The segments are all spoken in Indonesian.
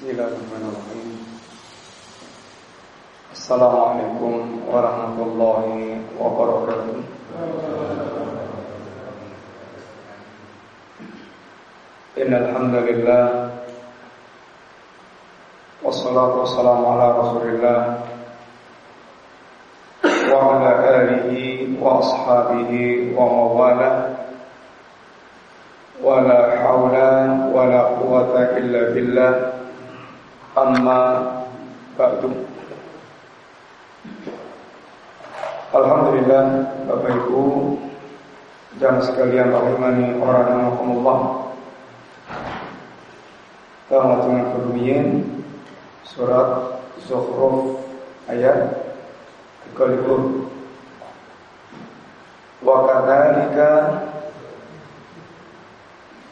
Bismillahirrahmanirrahim. Assalamualaikum warahmatullahi wabarakatuh. Innal hamdalillah Wassalatu wassalamu ala Rasulillah wa ala alihi wa ashabihi wa mawalah wa la hawla wa la quwata illa billah amma ba'du. Alhamdulillah Bapak Ibu dan sekalian rahimani orang rahimakumullah Kama dengan kerumian surat Zukhruf ayat 30 Wa kadzalika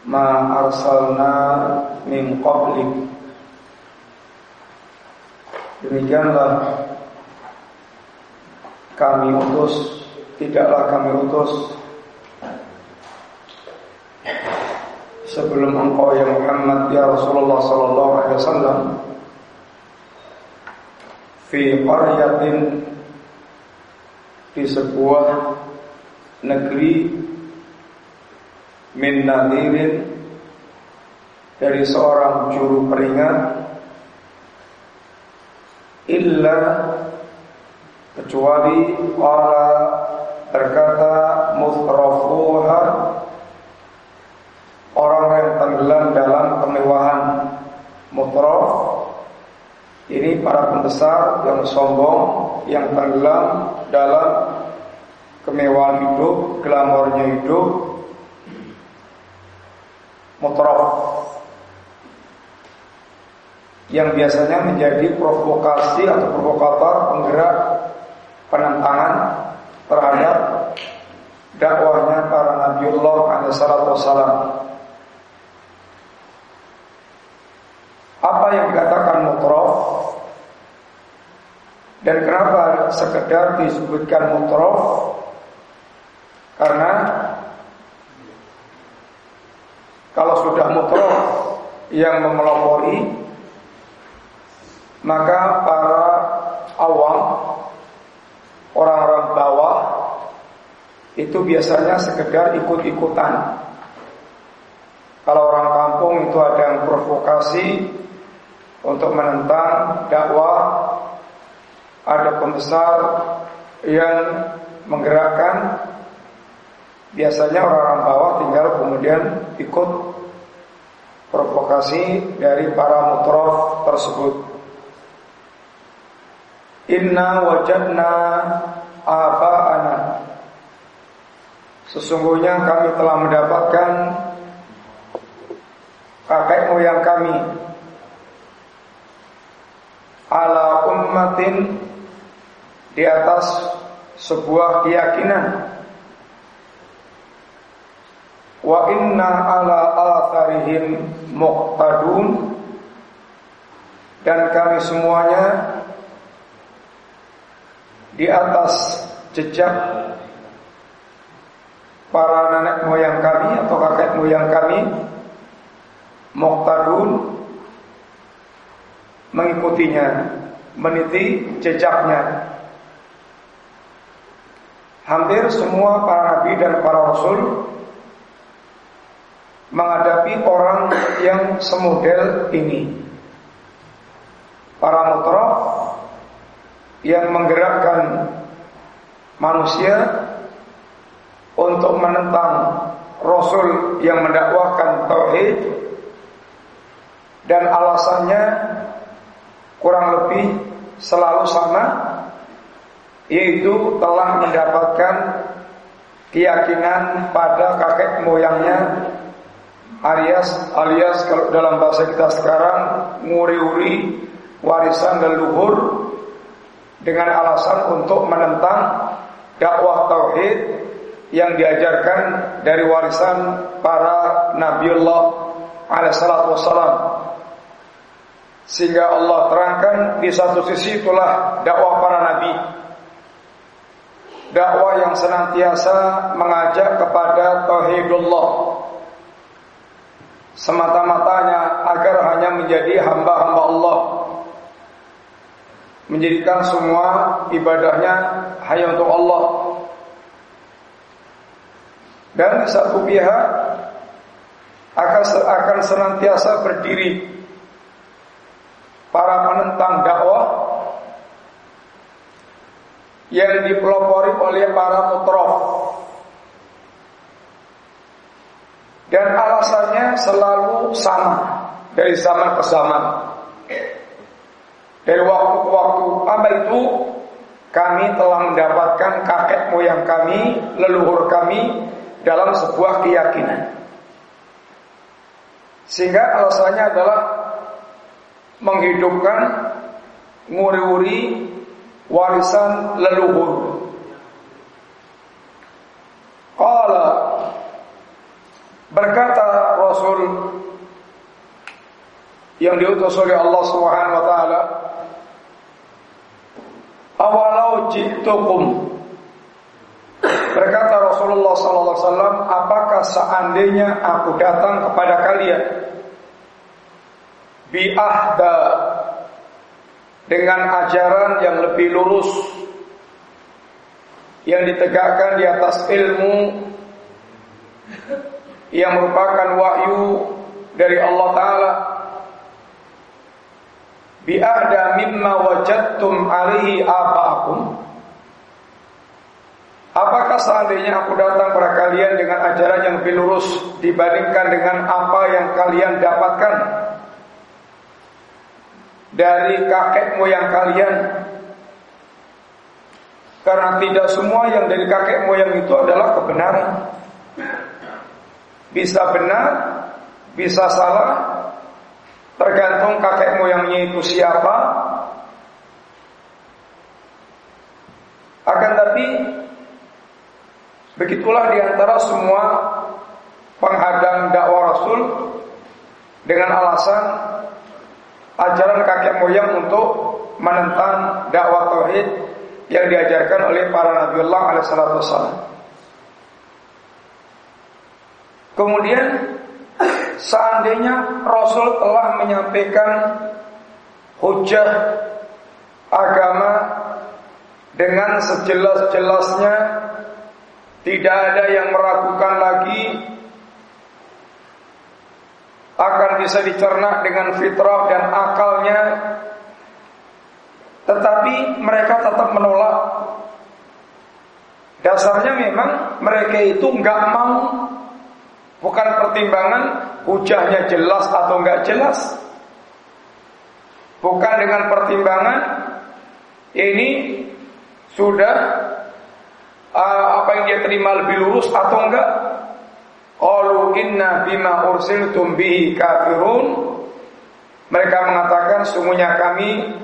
ma arsalna min qablik Demikianlah kami utus tidaklah kami utus sebelum engkau ya Muhammad ya Rasulullah sallallahu alaihi wasallam fi qaryatin di sebuah negeri min nadirin dari seorang juru peringat illa kecuali Allah berkata mutrafuha orang yang tenggelam dalam kemewahan. Mutraf ini para pembesar yang sombong yang tenggelam dalam kemewahan hidup, glamornya hidup. Mutraf yang biasanya menjadi provokasi atau provokator penggerak penentangan terhadap dakwahnya para Nabiullah alaihissalam. Apa yang dikatakan mutrof dan kenapa sekedar disebutkan mutrof? Karena kalau sudah mutrof yang memelopori maka para awam orang-orang bawah itu biasanya sekedar ikut-ikutan. Kalau orang kampung itu ada yang provokasi untuk menentang dakwah, ada pembesar yang menggerakkan. Biasanya orang-orang bawah tinggal kemudian ikut provokasi dari para mutrof tersebut. Inna wajadna aba'ana. Sesungguhnya kami telah mendapatkan kakek moyang kami. Ala ummatin di atas sebuah keyakinan. Wa inna ala atharihim muqtadun. Dan kami semuanya di atas jejak para nenek moyang kami atau kakek moyang kami Muqtadun mengikutinya, meniti jejaknya. Hampir semua para nabi dan para rasul menghadapi orang yang semodel ini. Para mutraf yang menggerakkan manusia untuk menentang Rasul yang mendakwahkan tauhid. Dan alasannya kurang lebih selalu sama yaitu telah mendapatkan keyakinan pada kakek moyangnya alias alias kalau dalam bahasa kita sekarang nguri-uri warisan leluhur dengan alasan untuk menentang dakwah tauhid yang diajarkan dari warisan para Nabiullah alaihissalatu wassalam. Sehingga Allah terangkan di satu sisi itulah dakwah para nabi. Dakwah yang senantiasa mengajak kepada tauhidullah. Semata-matanya agar hanya menjadi hamba-hamba Allah menjadikan semua ibadahnya hanya untuk Allah. Dan satu pihak akan akan senantiasa berdiri. Para penentang dakwah yang dipelopori oleh para mutrof. Dan alasannya selalu sama dari zaman ke zaman dari waktu ke waktu apa itu kami telah mendapatkan kakek moyang kami leluhur kami dalam sebuah keyakinan sehingga alasannya adalah menghidupkan nguri-uri warisan leluhur. Qala berkata Rasul yang diutus oleh Allah taala Awalau jitukum. Berkata Rasulullah wasallam, apakah seandainya aku datang kepada kalian bi'ahda dengan ajaran yang lebih lurus yang ditegakkan di atas ilmu yang merupakan wahyu dari Allah taala bi'ahda mimma wajadtum alaihi aba'akum. Apakah seandainya aku datang kepada kalian dengan ajaran yang lebih lurus dibandingkan dengan apa yang kalian dapatkan? Dari kakek moyang kalian. Karena tidak semua yang dari kakek moyang itu adalah kebenaran. Bisa benar bisa salah tergantung kakek moyangnya itu siapa akan tapi begitulah di antara semua penghadang dakwah Rasul dengan alasan ajaran kakek moyang untuk menentang dakwah tauhid yang diajarkan oleh para nabiullah alaihissalam. Kemudian seandainya Rasul telah menyampaikan hujah agama dengan sejelas-jelasnya tidak ada yang meragukan lagi akan bisa dicerna dengan fitrah dan akalnya. Tetapi mereka tetap menolak. Dasarnya memang mereka itu nggak mau. Bukan pertimbangan hujahnya jelas atau nggak jelas bukan dengan pertimbangan ini sudah uh, apa yang dia terima lebih lurus atau enggak Qalu inna bima ursiltum bihi kafirun. Mereka mengatakan sungguhnya kami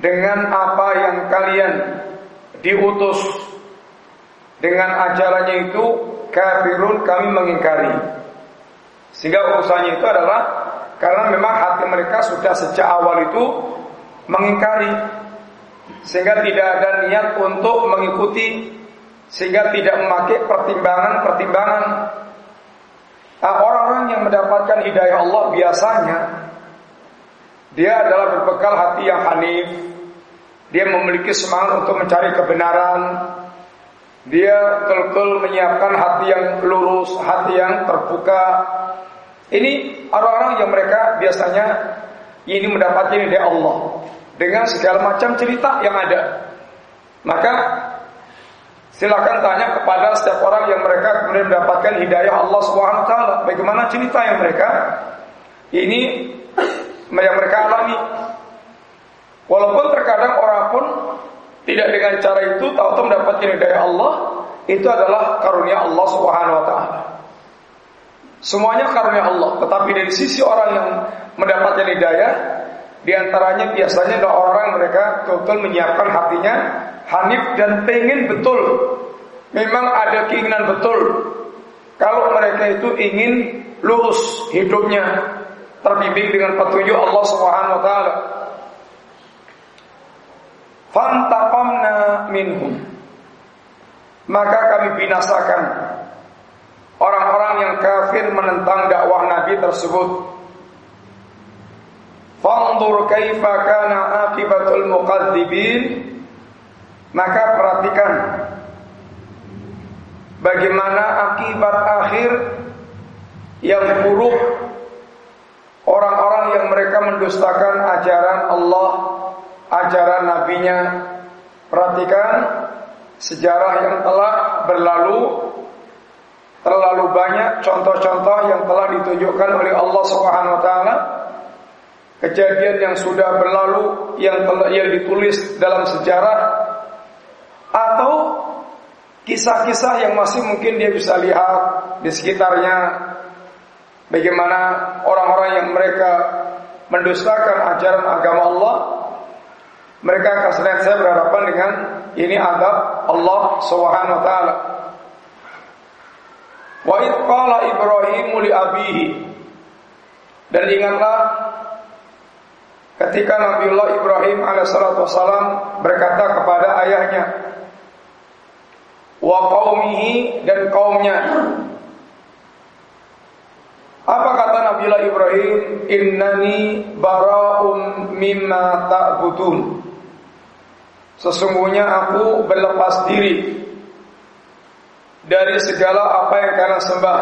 dengan apa yang kalian diutus dengan ajarannya itu kafirun kami mengingkari. Sehingga urusannya itu adalah karena memang hati mereka sudah sejak awal itu mengingkari sehingga tidak ada niat untuk mengikuti sehingga tidak memakai pertimbangan-pertimbangan. Nah, orang-orang yang mendapatkan hidayah Allah biasanya dia adalah berbekal hati yang hanif. Dia memiliki semangat untuk mencari kebenaran. Dia betul-betul menyiapkan hati yang lurus, hati yang terbuka. Ini orang-orang yang mereka biasanya ini mendapatkan hidayah Allah dengan segala macam cerita yang ada. Maka Silakan tanya kepada setiap orang yang mereka kemudian mendapatkan hidayah Allah taala. Bagaimana cerita yang mereka ini yang mereka alami. Walaupun terkadang orang pun tidak dengan cara itu tahu-tahu mendapatkan hidayah Allah, itu adalah karunia Allah Subhanahu wa taala. Semuanya karunia Allah, tetapi dari sisi orang yang mendapatkan hidayah, di antaranya biasanya adalah orang mereka betul menyiapkan hatinya Hanif dan pengen betul. Memang ada keinginan betul. Kalau mereka itu ingin lurus hidupnya Terbimbing dengan petunjuk Allah Subhanahu Wa Taala. Fantaqamna minhum. Maka kami binasakan Orang-orang yang kafir menentang dakwah Nabi tersebut. Fanzur kaifa kana akibatul muqadzibin maka perhatikan bagaimana akibat akhir yang buruk orang-orang yang mereka mendustakan ajaran Allah, ajaran nabinya. Perhatikan sejarah yang telah berlalu terlalu banyak contoh-contoh yang telah ditunjukkan oleh Allah Subhanahu wa taala kejadian yang sudah berlalu yang telah yang ditulis dalam sejarah atau kisah-kisah yang masih mungkin dia bisa lihat di sekitarnya bagaimana orang-orang yang mereka mendustakan ajaran agama Allah mereka akan senantiasa berhadapan dengan ini adab Allah Subhanahu wa taala. Wa id qala Ibrahim li abihi. Dan ingatlah ketika Nabiullah Ibrahim alaihissalatu wassalam berkata kepada ayahnya wa qaumihi dan kaumnya. Apa kata Nabiullah Ibrahim? Innani bara'um mimma ta'budun. Sesungguhnya aku berlepas diri dari segala apa yang kalian sembah.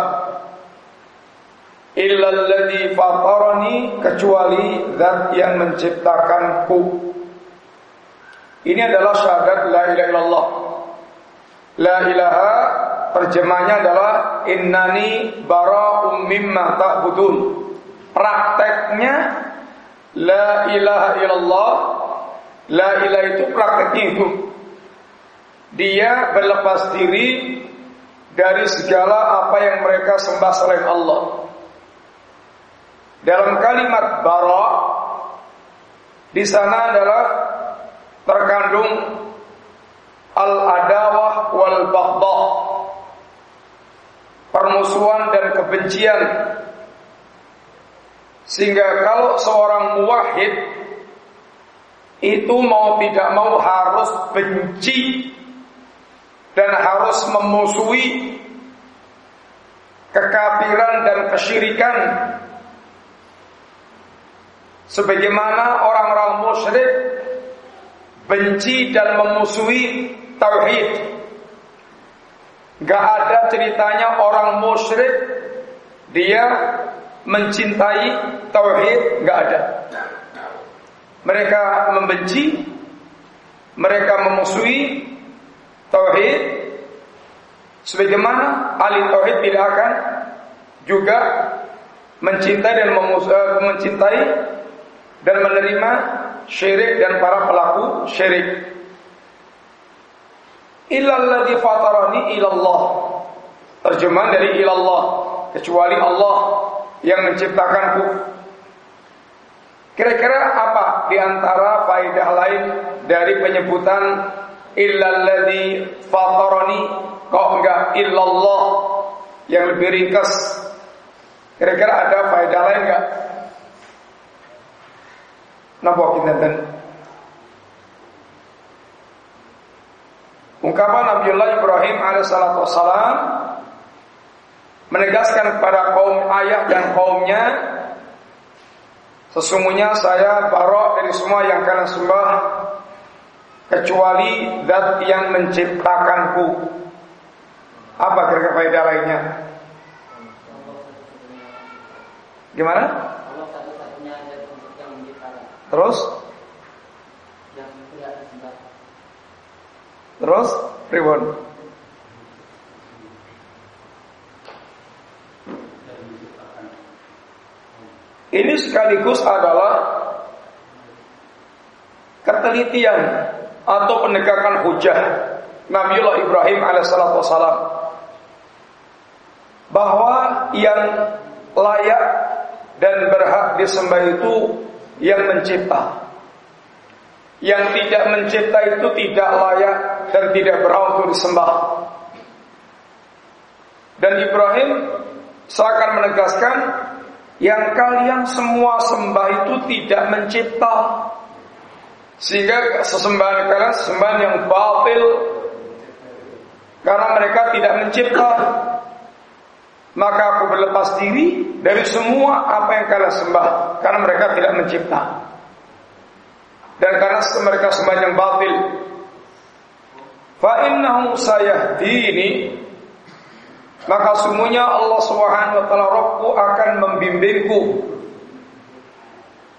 Illalladzi fatarani kecuali zat yang menciptakanku. Ini adalah syahadat la ilaha illallah. La ilaha terjemahnya adalah innani bara'um mimma ta'budun. Prakteknya la ilaha illallah La ilaha itu prakteknya itu. Dia berlepas diri dari segala apa yang mereka sembah selain Allah. Dalam kalimat bara di sana adalah terkandung al-adawah wal baghdha. Permusuhan dan kebencian. Sehingga kalau seorang muwahhid itu mau tidak mau harus benci dan harus memusuhi kekafiran dan kesyirikan. Sebagaimana orang-orang musyrik benci dan memusuhi tauhid. Gak ada ceritanya orang musyrik dia mencintai tauhid gak ada. Mereka membenci, mereka memusuhi tauhid sebagaimana ahli tauhid tidak akan juga mencintai dan eh, mencintai dan menerima syirik dan para pelaku syirik. Illalladzi fatarani ilallah. Terjemahan dari ilallah, kecuali Allah yang menciptakanku Kira-kira apa di antara faedah lain dari penyebutan illalladzi fatarani kok enggak illallah yang lebih ringkas? Kira-kira ada faedah lain enggak? Napa kinten? Ungkapan Nabiullah Ibrahim alaihissalatu wassalam menegaskan kepada kaum ayah dan kaumnya Sesungguhnya saya barok dari semua yang kalian sembah kecuali zat yang menciptakanku. Apa kira-kira faedah lainnya? Gimana? Terus? Terus? Ribon. Ini sekaligus adalah ketelitian atau penegakan hujah Nabiullah Ibrahim alaihissalatu wassalam bahwa yang layak dan berhak disembah itu yang mencipta. Yang tidak mencipta itu tidak layak dan tidak berhak untuk disembah. Dan Ibrahim seakan menegaskan yang kalian semua sembah itu tidak mencipta sehingga sesembahan kalian sesembahan yang batil. Karena mereka tidak mencipta. Maka aku berlepas diri dari semua apa yang kalian sembah. Karena mereka tidak mencipta. Dan karena mereka sembah yang batil. Fa innahu sayahdini. Maka semuanya Allah Subhanahu wa taala Rabbku akan membimbingku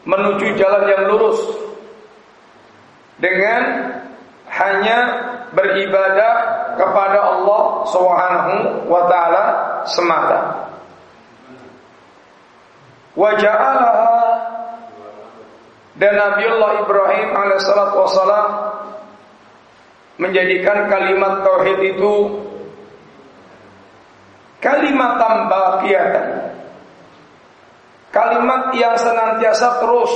menuju jalan yang lurus dengan hanya beribadah kepada Allah Subhanahu wa taala semata. Wa ja'alaha dan Nabiullah Ibrahim alaihissalatu wassalam menjadikan kalimat tauhid itu kalimat baqiyatan. Kalimat yang senantiasa terus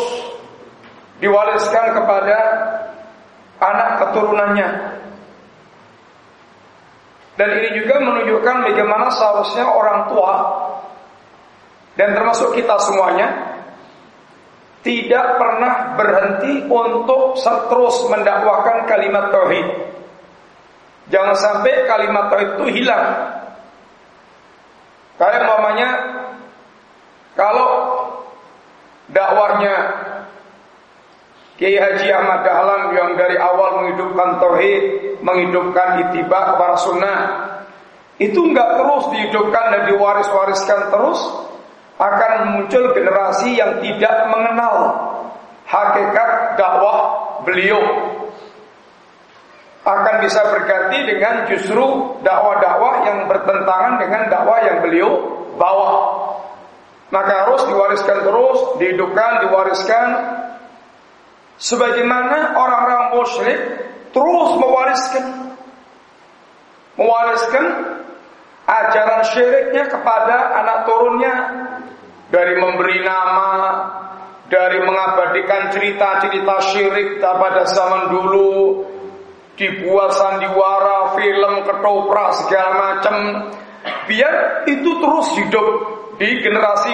diwariskan kepada anak keturunannya. Dan ini juga menunjukkan bagaimana seharusnya orang tua dan termasuk kita semuanya tidak pernah berhenti untuk terus mendakwakan kalimat tauhid. Jangan sampai kalimat tauhid itu hilang. Kayak mamanya kalau dakwahnya Kiai Haji Ahmad Dahlan yang dari awal menghidupkan tauhid, menghidupkan itibak kepada sunnah, itu enggak terus dihidupkan dan diwaris-wariskan terus, akan muncul generasi yang tidak mengenal hakikat dakwah beliau. Akan bisa berganti dengan justru dakwah-dakwah yang bertentangan dengan dakwah yang beliau bawa. Maka harus diwariskan terus, dihidupkan, diwariskan Sebagaimana orang-orang musyrik terus mewariskan mewariskan ajaran syiriknya kepada anak turunnya. Dari memberi nama, dari mengabadikan cerita-cerita syirik pada zaman dulu, dibuat sandiwara, film, ketoprak segala macam, biar itu terus hidup di generasi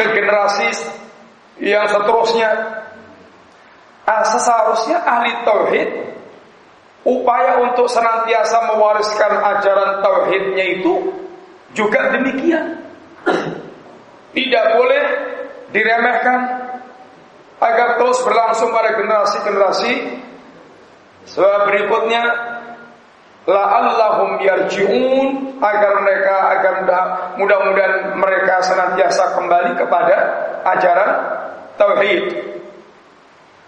ke generasi yang seterusnya seharusnya ahli tauhid upaya untuk senantiasa mewariskan ajaran tauhidnya itu juga demikian. Tidak boleh diremehkan agar terus berlangsung pada generasi-generasi sebab berikutnya la'allahum yarji'un agar mereka agar mudah-mudahan mereka senantiasa kembali kepada ajaran tauhid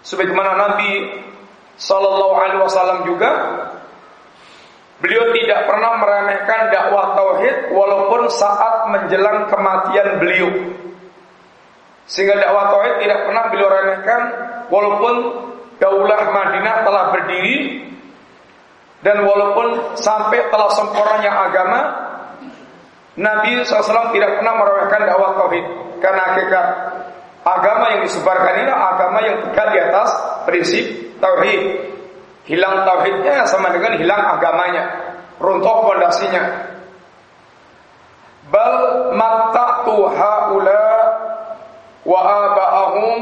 sebagaimana Nabi Sallallahu Alaihi Wasallam juga beliau tidak pernah meremehkan dakwah tauhid walaupun saat menjelang kematian beliau. Sehingga dakwah tauhid tidak pernah beliau remehkan walaupun daulah Madinah telah berdiri dan walaupun sampai telah sempurnanya agama Nabi SAW tidak pernah meremehkan dakwah tauhid. Karena hakikat Agama yang disebarkan ini agama yang tegak di atas prinsip tauhid. Hilang tauhidnya sama dengan hilang agamanya, runtuh pondasinya. Bal matta'tu haula wa aba'ahum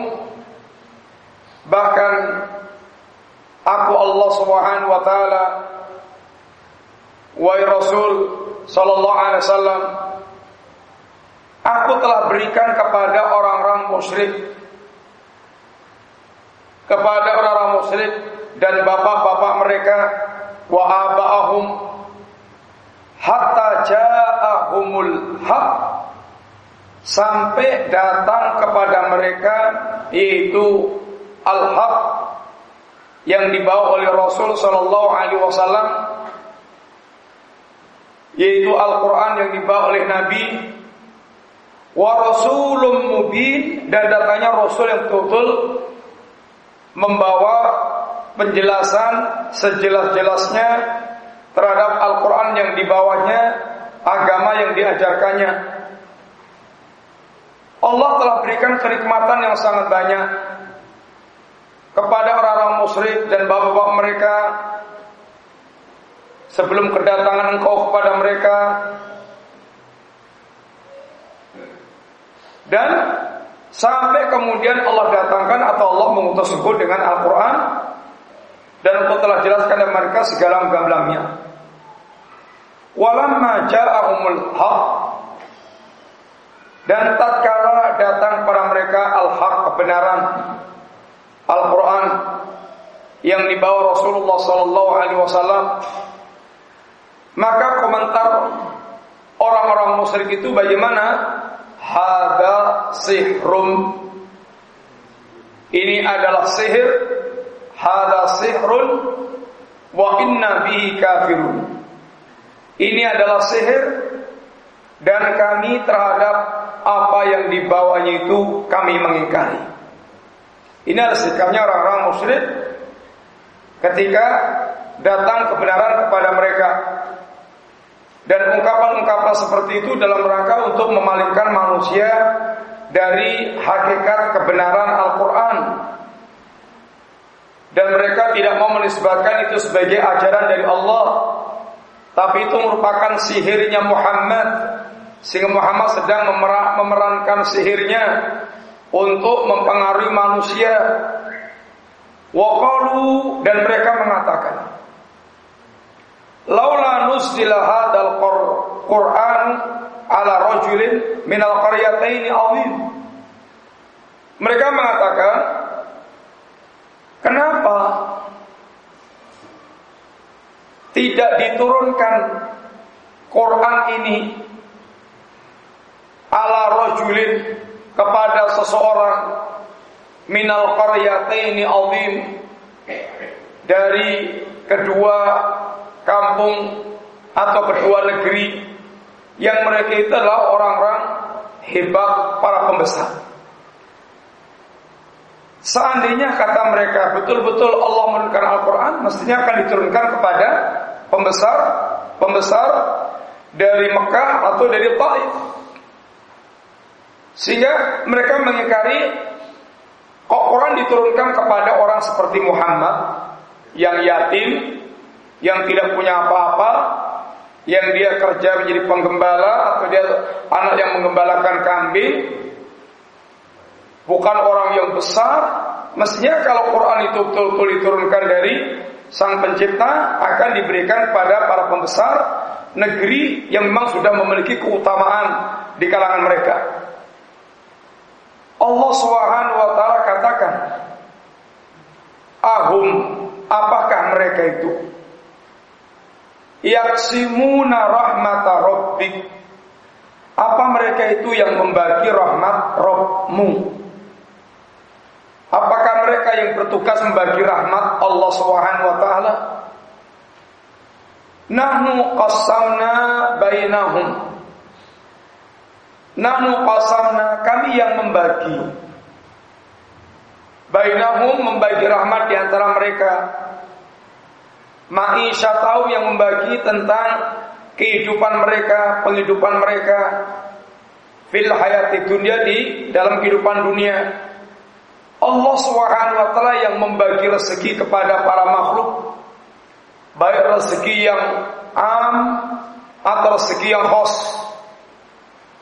bahkan aku Allah Subhanahu wa taala wa Rasul sallallahu alaihi wasallam Aku telah berikan kepada orang-orang musyrik. Kepada orang-orang musyrik dan bapak-bapak mereka. Wa aba'ahum hatta ja'ahumul haq. Sampai datang kepada mereka yaitu al-haq yang dibawa oleh Rasul sallallahu alaihi wasallam yaitu Al-Qur'an yang dibawa oleh Nabi wa rasulun mubin dan datanya rasul yang betul membawa penjelasan sejelas-jelasnya terhadap Al-Quran yang dibawanya agama yang diajarkannya. Allah telah berikan kenikmatan yang sangat banyak kepada orang-orang musyrik dan bapak-bapak mereka sebelum kedatangan engkau kepada mereka Dan sampai kemudian Allah datangkan atau Allah mengutus sebut dengan Al-Quran dan untuk telah jelaskan kepada mereka segala gamblangnya. Walamma ja'ahumul haq Dan tatkala datang pada mereka al-haq kebenaran Al-Quran yang dibawa Rasulullah Sallallahu Alaihi Wasallam, maka komentar orang-orang musyrik itu bagaimana? Hada sihrum. Ini adalah sihir. Hada sihrun wa inna bihi kafirun. Ini adalah sihir dan kami terhadap apa yang dibawanya itu kami mengingkari. Ini adalah sikapnya orang-orang musyrik ketika datang kebenaran kepada mereka. Dan ungkapan-ungkapan seperti itu dalam rangka untuk memalingkan manusia dari hakikat kebenaran Al-Quran. Dan mereka tidak mau menisbatkan itu sebagai ajaran dari Allah. Tapi itu merupakan sihirnya Muhammad. Sehingga Muhammad sedang memerankan sihirnya untuk mempengaruhi manusia. Waqalu dan mereka mengatakan, Laula nusila hadal Qur'an ala rajulin minal qaryataini azim. Mereka mengatakan, kenapa tidak diturunkan Quran ini ala rajulin kepada seseorang minal qaryataini azim dari kedua kampung atau kedua negeri yang mereka itu adalah orang-orang hebat para pembesar. Seandainya kata mereka betul-betul Allah menurunkan Al-Quran, mestinya akan diturunkan kepada pembesar, pembesar dari Mekah atau dari Taif. Sehingga mereka mengingkari kok Quran diturunkan kepada orang seperti Muhammad yang yatim, yang tidak punya apa-apa, yang dia kerja menjadi penggembala atau dia anak yang menggembalakan kambing, bukan orang yang besar, mestinya kalau Quran itu betul-betul diturunkan dari Sang Pencipta akan diberikan pada para pembesar negeri yang memang sudah memiliki keutamaan di kalangan mereka. Allah Subhanahu wa taala katakan, "Ahum, apakah mereka itu?" Yaksimuna rahmata rabbik. Apa mereka itu yang membagi rahmat Rabbmu? Apakah mereka yang bertugas membagi rahmat Allah Subhanahu wa taala? Nahnu qasamna bainahum. Nahnu qasamna kami yang membagi. Bainahum membagi rahmat di antara mereka tahu yang membagi tentang kehidupan mereka, penghidupan mereka fil hayati dunia di dalam kehidupan dunia. Allah Subhanahu wa taala yang membagi rezeki kepada para makhluk baik rezeki yang am atau rezeki yang khos.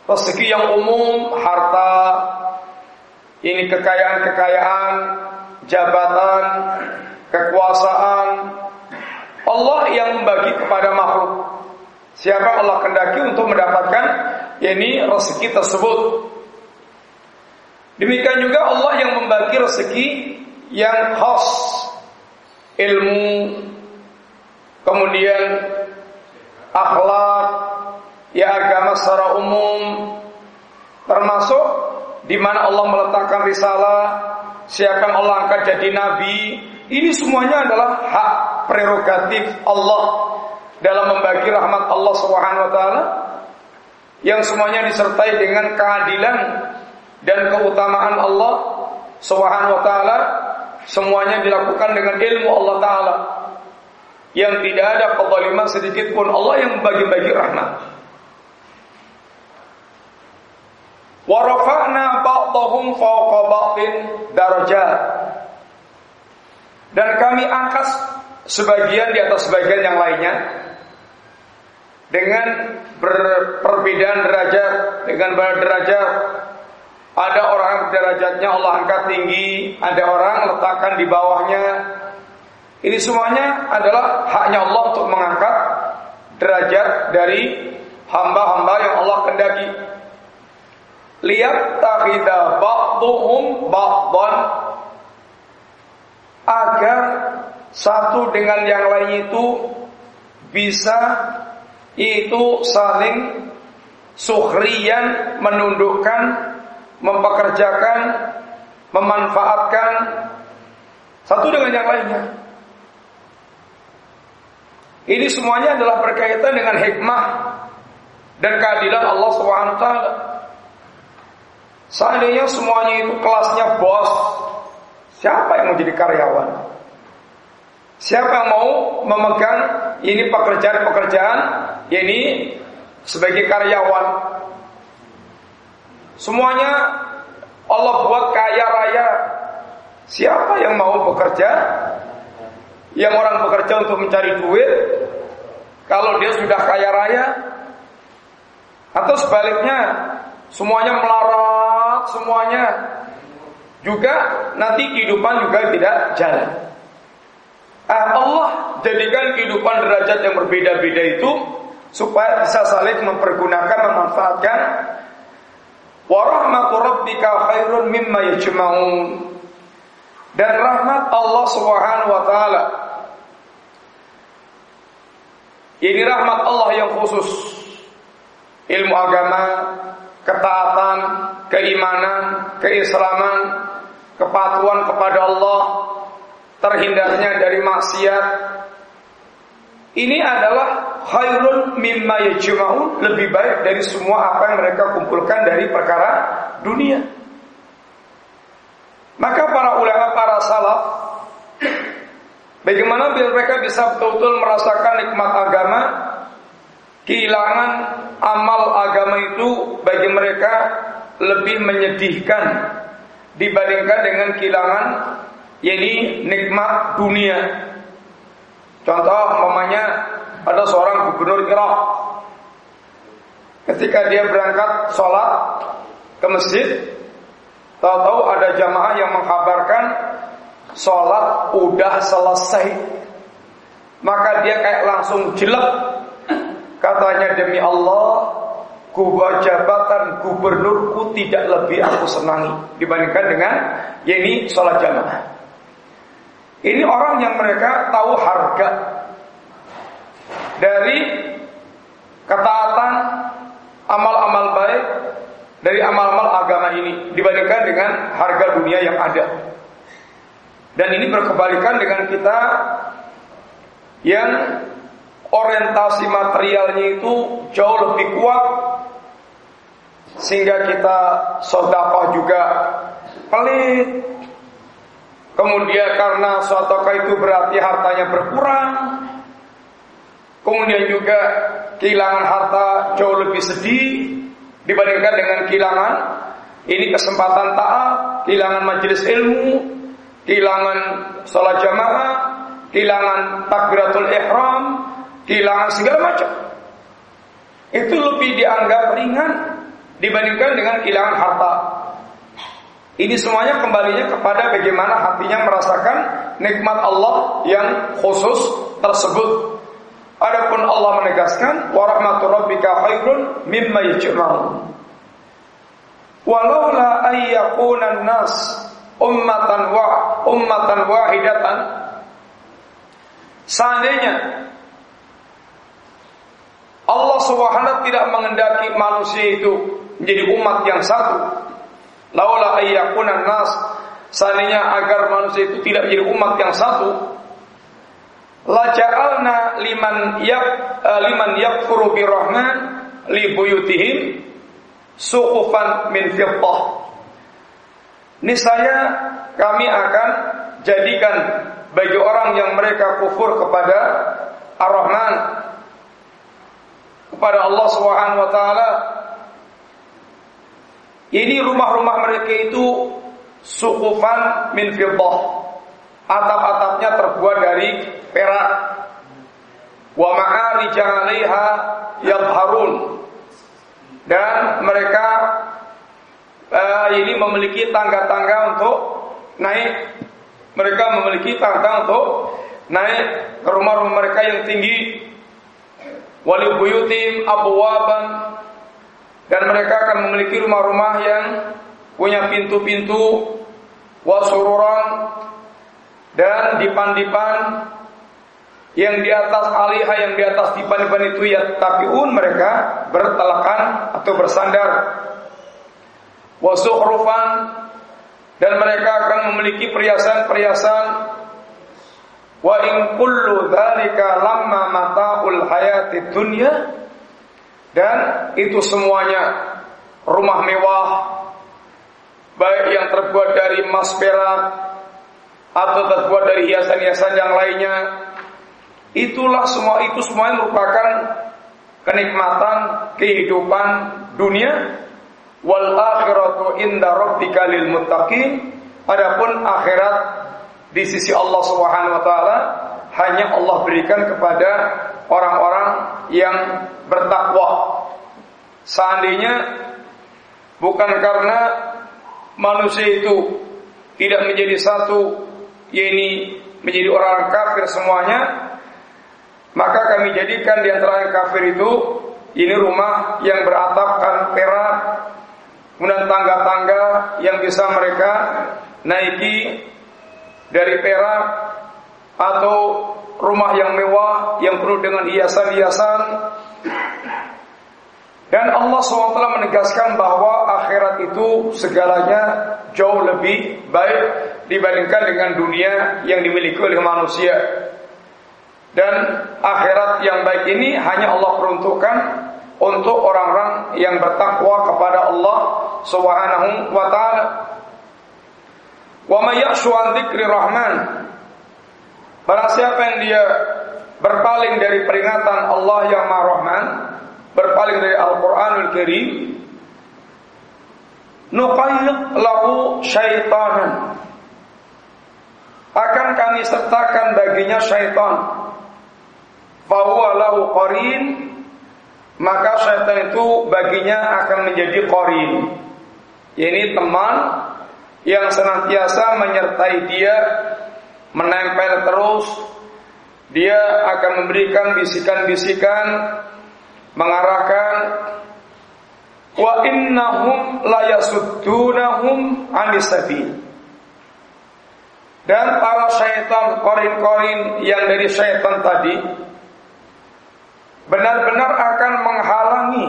Rezeki yang umum, harta, ini kekayaan-kekayaan, jabatan, kekuasaan, Allah yang membagi kepada makhluk. Siapa Allah kendaki untuk mendapatkan yakni rezeki tersebut. Demikian juga Allah yang membagi rezeki yang khas. Ilmu. Kemudian akhlak. Ya agama secara umum. Termasuk di mana Allah meletakkan risalah. Siapa yang Allah angkat jadi nabi ini semuanya adalah hak prerogatif Allah. Dalam membagi rahmat Allah Subhanahu wa taala yang semuanya disertai dengan keadilan dan keutamaan Allah Subhanahu wa taala semuanya dilakukan dengan ilmu Allah taala. Yang tidak ada kezaliman sedikit pun Allah yang membagi-bagi rahmat. Wa rafa'na ba'dahum fawqa ba'din darajat dan kami angkat sebagian di atas sebagian yang lainnya dengan perbedaan derajat dengan derajat. Ada orang derajatnya Allah angkat tinggi ada orang letakkan di bawahnya. Ini semuanya adalah haknya Allah untuk mengangkat derajat dari hamba-hamba yang Allah kendaki. Liyattakhidha ba'dhum ba'dhan agar satu dengan yang lain itu bisa itu saling sukhriyan menundukkan mempekerjakan memanfaatkan satu dengan yang lainnya ini semuanya adalah berkaitan dengan hikmah dan keadilan Allah SWT. Seandainya semuanya itu kelasnya bos, siapa yang mau jadi karyawan? Siapa yang mau memegang ini pekerjaan-pekerjaan ini sebagai karyawan? Semuanya Allah buat kaya raya. Siapa yang mau bekerja yang orang bekerja untuk mencari duit kalau dia sudah kaya raya atau sebaliknya semuanya melarat semuanya juga nanti kehidupan juga tidak jalan. Ah, Allah jadikan kehidupan derajat yang berbeda-beda itu supaya bisa saling mempergunakan memanfaatkan. Rabbika khairun dan rahmat Allah Subhanahu wa taala. Ini rahmat Allah yang khusus. Ilmu agama, ketaatan, keimanan, keislaman, kepatuhan kepada Allah, terhindarnya dari maksiat. Ini adalah khairun mimma yajma'un, lebih baik dari semua apa yang mereka kumpulkan dari perkara dunia. Maka para ulama, para salaf Bagaimana biar mereka bisa betul-betul merasakan nikmat agama, kehilangan amal agama itu bagi mereka lebih menyedihkan dibandingkan dengan kehilangan yakni nikmat dunia. Contoh mamanya ada seorang gubernur Irak. Ketika dia berangkat sholat ke masjid tahu-tahu ada jamaah yang mengkabarkan Sholat udah selesai. Maka dia kayak langsung jelek. Katanya demi Allah Gubah jabatan gubernurku tidak lebih aku senangi Dibandingkan dengan ya ini sholat jamaah. Ini orang yang mereka tahu harga Dari ketaatan Amal-amal baik Dari amal-amal agama ini Dibandingkan dengan harga dunia yang ada. Dan ini berkebalikan dengan kita yang orientasi materialnya itu jauh lebih kuat sehingga kita sodapah juga pelit. Kemudian karena sodapah itu berarti hartanya berkurang. Kemudian juga kehilangan harta jauh lebih sedih dibandingkan dengan kehilangan ini kesempatan taat, kehilangan majelis ilmu, kehilangan sholat jamaah, kehilangan takbiratul ihram, kehilangan segala macam. Itu lebih dianggap ringan dibandingkan dengan kehilangan harta. Ini semuanya kembalinya kepada bagaimana hatinya merasakan nikmat Allah yang khusus tersebut. Adapun Allah menegaskan wa rabbika khairun mimma yajma'un. Walaula ayyakuna nas ummatan wa ummatan wahidatan seandainya Allah Subhanahu tidak mengendaki manusia itu menjadi umat yang satu. Laula ayyakunan nas seandainya agar manusia itu tidak menjadi umat yang satu. La ja'alna liman yak uh, liman yakfuru birrahman li buyutihim suqufan min fiddah niscaya kami akan jadikan bagi orang yang mereka kufur kepada Ar-Rahman kepada Allah Subhanahu wa taala ini rumah-rumah mereka itu sukufan min fiddah atap-atapnya terbuat dari perak wa ma'arij 'alaiha yadhharun dan mereka uh, ini memiliki tangga-tangga untuk naik. Mereka memiliki tangga untuk naik ke rumah-rumah mereka yang tinggi. Wali buyutim abwaban dan mereka akan memiliki rumah-rumah yang punya pintu-pintu wasururan dan dipan-dipan yang di atas alihah yang di atas dipan-dipan itu ya tapiun mereka bertelakan atau bersandar. Wasukhrufan dan mereka akan memiliki perhiasan-perhiasan. Wa in kullu dzalika lamma mata'ul hayati dunya dan itu semuanya rumah mewah baik yang terbuat dari emas perak atau terbuat dari hiasan-hiasan yang lainnya. Itulah semua itu semuanya merupakan kenikmatan kehidupan dunia. Wal akhiratu inda rabbika lil muttaqin. Adapun akhirat di sisi Allah Subhanahu wa taala hanya Allah berikan kepada orang-orang yang bertakwa. Seandainya bukan karena manusia itu tidak menjadi satu yaitu menjadi orang kafir semuanya maka kami jadikan di antara yang kafir itu ini rumah yang beratapkan perak kemudian tangga-tangga yang bisa mereka naiki dari perak atau rumah yang mewah yang penuh dengan hiasan-hiasan dan Allah SWT menegaskan bahwa akhirat itu segalanya jauh lebih baik dibandingkan dengan dunia yang dimiliki oleh manusia. Dan akhirat yang baik ini hanya Allah peruntukkan untuk orang-orang yang bertakwa kepada Allah Subhanahu wa taala. Wa may ya'shu an dzikri rahman Barang siapa yang dia berpaling dari peringatan Allah yang Maha Rahman, berpaling dari Al-Qur'anul Karim, nuqayyid lahu syaitanan. Akan kami sertakan baginya syaitan. Fahuwa lahu qarin, maka syaitan itu baginya akan menjadi qarin. Ini teman yang senantiasa menyertai dia menempel terus dia akan memberikan bisikan-bisikan mengarahkan wa innahum la yasuddunahum anis dan para syaitan korin-korin yang dari syaitan tadi benar-benar akan menghalangi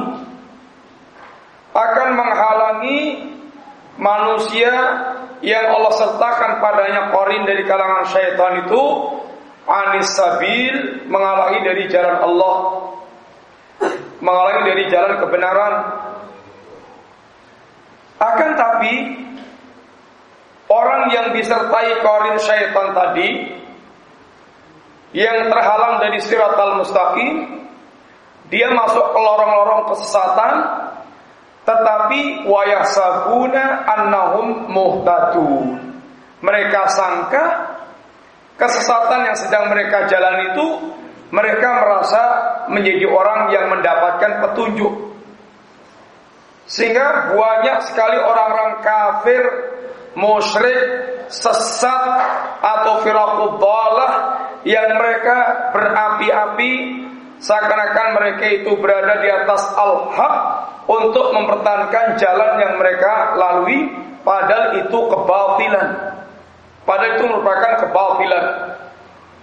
akan menghalangi manusia yang Allah sertakan padanya korin dari kalangan syaitan itu anis sabil menghalangi dari jalan Allah. Menghalangi dari jalan kebenaran. Akan tapi orang yang disertai korin syaitan tadi yang terhalang dari siratal mustaqim dia masuk ke lorong-lorong kesesatan tetapi wayahsabuna annahum muhtadun. Mereka sangka kesesatan yang sedang mereka jalan itu mereka merasa menjadi orang yang mendapatkan petunjuk. Sehingga banyak sekali orang-orang kafir, musyrik, sesat atau firaqud yang mereka berapi-api seakan-akan mereka itu berada di atas al-haq untuk mempertahankan jalan yang mereka lalui padahal itu kebatilan. Padahal itu merupakan kebatilan.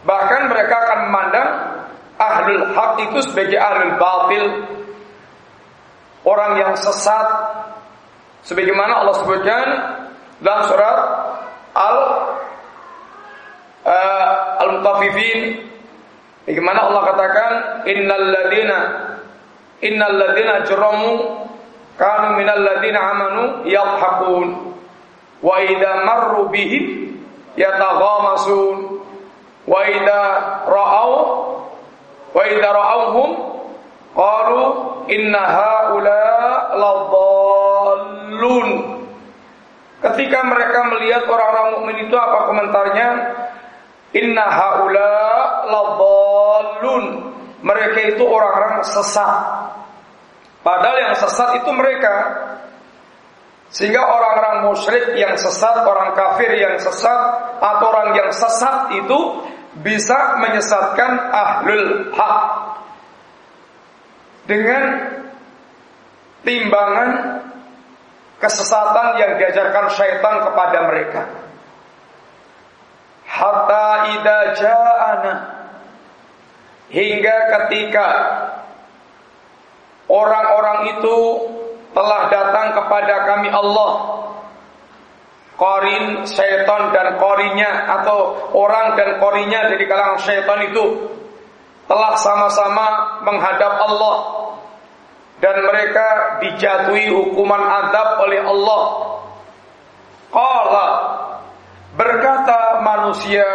Bahkan mereka akan memandang ahlul haq itu sebagai ahlul batil. Orang yang sesat sebagaimana Allah sebutkan dalam surat Al uh, Al-Mutaffifin Bagaimana Allah katakan innal ladina innal ladina jaramu kanu minal ladina amanu yadhakun. Wa idza marru bihim yataghamasun wa idza ra'au wa idza ra'awhum qalu inna haula ladallun ketika mereka melihat orang-orang mukmin itu apa komentarnya? Inna haula ladallun. Mereka itu orang-orang sesat. Padahal yang sesat itu mereka. Sehingga orang-orang musyrik yang sesat, orang kafir yang sesat, atau orang yang sesat itu bisa menyesatkan ahlul hak. Dengan timbangan kesesatan yang diajarkan syaitan kepada mereka. Hatta idza ja'ana hingga ketika orang-orang itu telah datang kepada kami Allah Korin, syaitan dan korinya atau orang dan korinya dari kalangan syaitan itu telah sama-sama menghadap Allah dan mereka dijatuhi hukuman adab oleh Allah. Qala berkata manusia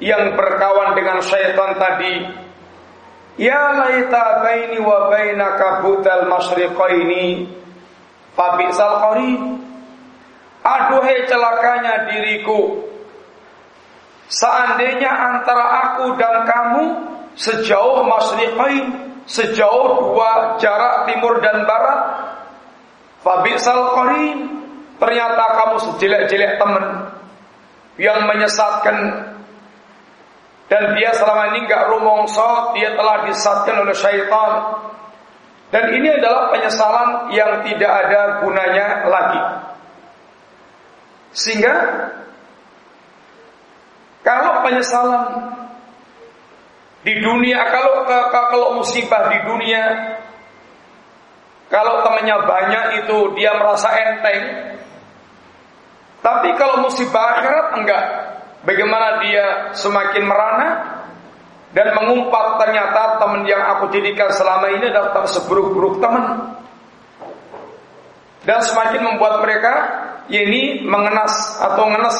yang berkawan dengan syaitan tadi, Ya laita baini wa bainaka butal masyriqaini fabisal qarin Aduhai celakanya diriku. Seandainya antara aku dan kamu Sejauh masriqain Sejauh dua jarak timur dan barat Fabisal qarin Ternyata kamu sejelek-jelek teman Yang menyesatkan Dan dia selama ini gak rumongso Dia telah disesatkan oleh syaitan Dan ini adalah penyesalan yang tidak ada gunanya lagi sehingga kalau penyesalan di dunia, kalau kalau musibah di dunia, kalau temannya banyak itu dia merasa enteng. Tapi kalau musibah akhirat enggak. Bagaimana dia semakin merana dan mengumpat ternyata teman yang aku jadikan selama ini adalah seburuk-buruk teman. Dan semakin membuat mereka ini mengenas atau ngenes.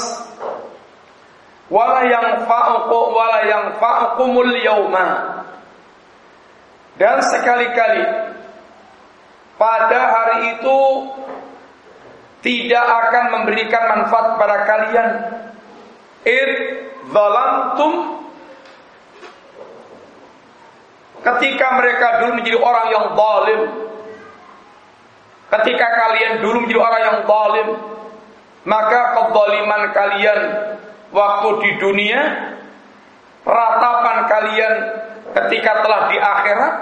Wala yang fa'uqu wala yang yauma dan sekali-kali pada hari itu tidak akan memberikan manfaat pada kalian id zalamtum ketika mereka dulu menjadi orang yang zalim. Ketika kalian dulu menjadi orang yang zalim maka kezaliman kalian waktu di dunia ratapan kalian ketika telah di akhirat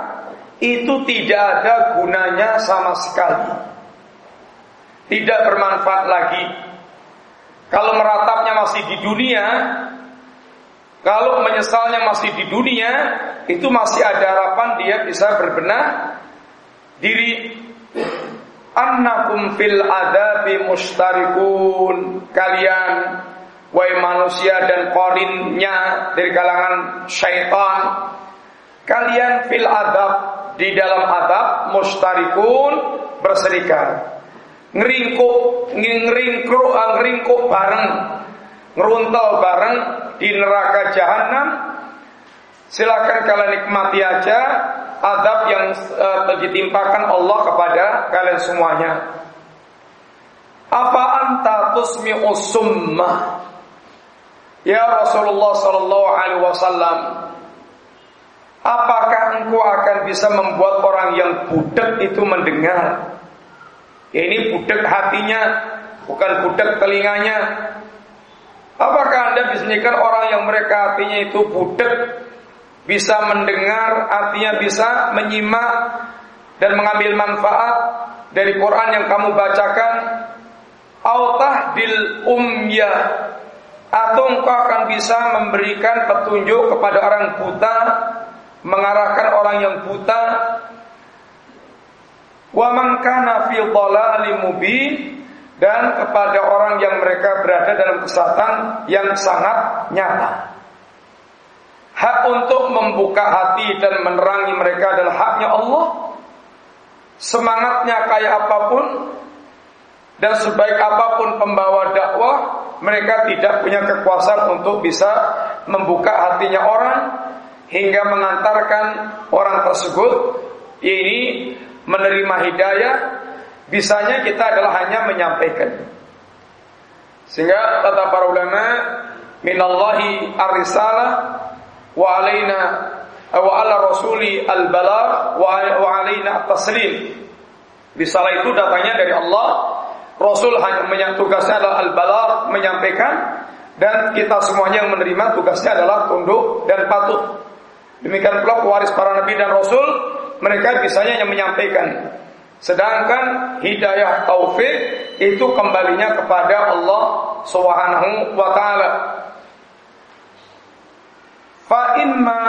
itu tidak ada gunanya sama sekali. Tidak bermanfaat lagi kalau meratapnya masih di dunia kalau menyesalnya masih di dunia itu masih ada harapan dia bisa berbenah diri. Annakum fil adabi mustarikun kalian wahai manusia dan korinnya dari kalangan syaitan kalian fil adab di dalam adab mustarikun berserikat ngeringkuk ngeringkuk ngeringkuk bareng ngeruntal bareng di neraka jahanam silakan kalian nikmati aja adab yang uh, ditimpakan Allah kepada kalian semuanya. Apa anta tusmi'u summah? Ya Rasulullah sallallahu alaihi wasallam, apakah engkau akan bisa membuat orang yang budak itu mendengar? Ya, ini budak hatinya, bukan budak telinganya. Apakah Anda bisa orang yang mereka hatinya itu budak bisa mendengar, artinya bisa menyimak dan mengambil manfaat dari Quran yang kamu bacakan. Autah bil umya atau engkau akan bisa memberikan petunjuk kepada orang buta, mengarahkan orang yang buta. Wa man kana fi mubin dan kepada orang yang mereka berada dalam kesatan yang sangat nyata. Hak untuk membuka hati dan menerangi mereka adalah haknya Allah. Semangatnya kayak apa pun dan sebaik apa pun pembawa dakwah, mereka tidak punya kekuasaan untuk bisa membuka hatinya orang hingga mengantarkan orang tersebut ini menerima hidayah. Bisanya kita adalah hanya menyampaikan. Sehingga kata para ulama, minallahi arisalah wa alaina wa ala rasuli al balagh wa alaina taslim. Risalah itu datangnya dari Allah. Rasul hanya tugasnya adalah al balagh menyampaikan dan kita semuanya yang menerima tugasnya adalah tunduk dan patuh. Demikian pula pewaris para nabi dan rasul, mereka bisanya yang menyampaikan. Sedangkan hidayah taufik itu kembalinya kepada Allah Subhanahu wa taala. Fa imma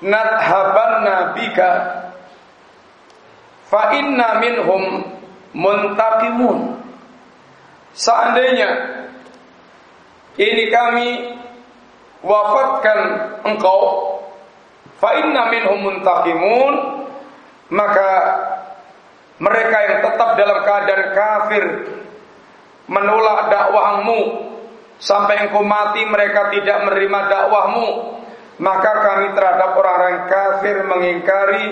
nadhabanna bika fa inna minhum muntaqimun. Seandainya ini kami wafatkan engkau fa inna minhum muntaqimun. Maka mereka yang tetap dalam keadaan kafir menolak dakwahmu sampai engkau mati mereka tidak menerima dakwahmu. Maka kami terhadap orang-orang kafir mengingkari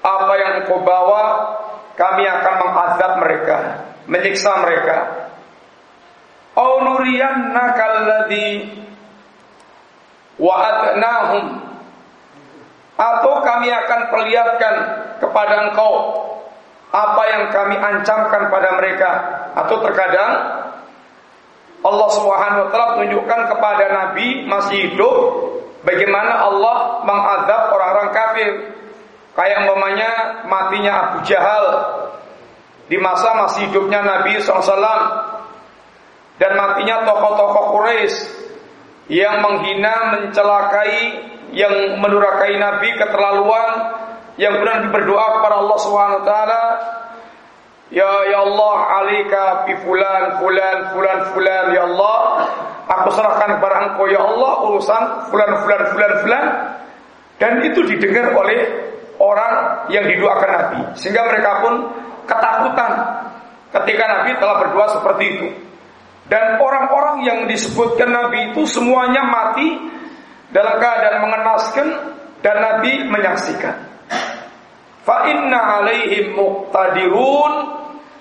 apa yang engkau bawa kami akan mengazab mereka menyiksa mereka. Au nuriyannaka alladhi wa'adnahum atau kami akan perlihatkan kepada engkau apa yang kami ancamkan pada mereka. Atau terkadang Allah Subhanahu wa taala tunjukkan kepada nabi masih hidup bagaimana Allah mengazab orang-orang kafir. Kayak umpamanya matinya Abu Jahal di masa masih hidupnya Nabi SAW dan matinya tokoh-tokoh Quraisy yang menghina mencelakai yang menurakai Nabi keterlaluan yang benar berdoa kepada Allah taala Ya ya Allah alika bi fulan fulan fulan fulan ya Allah aku serahkan kepada engkau ya Allah urusan fulan fulan fulan fulan. Dan itu didengar oleh orang yang didoakan Nabi. Sehingga mereka pun ketakutan ketika Nabi telah berdoa seperti itu. Dan orang-orang yang disebutkan Nabi itu semuanya mati dalam keadaan mengenaskan dan Nabi menyaksikan. Fa inna alaihim muqtadirun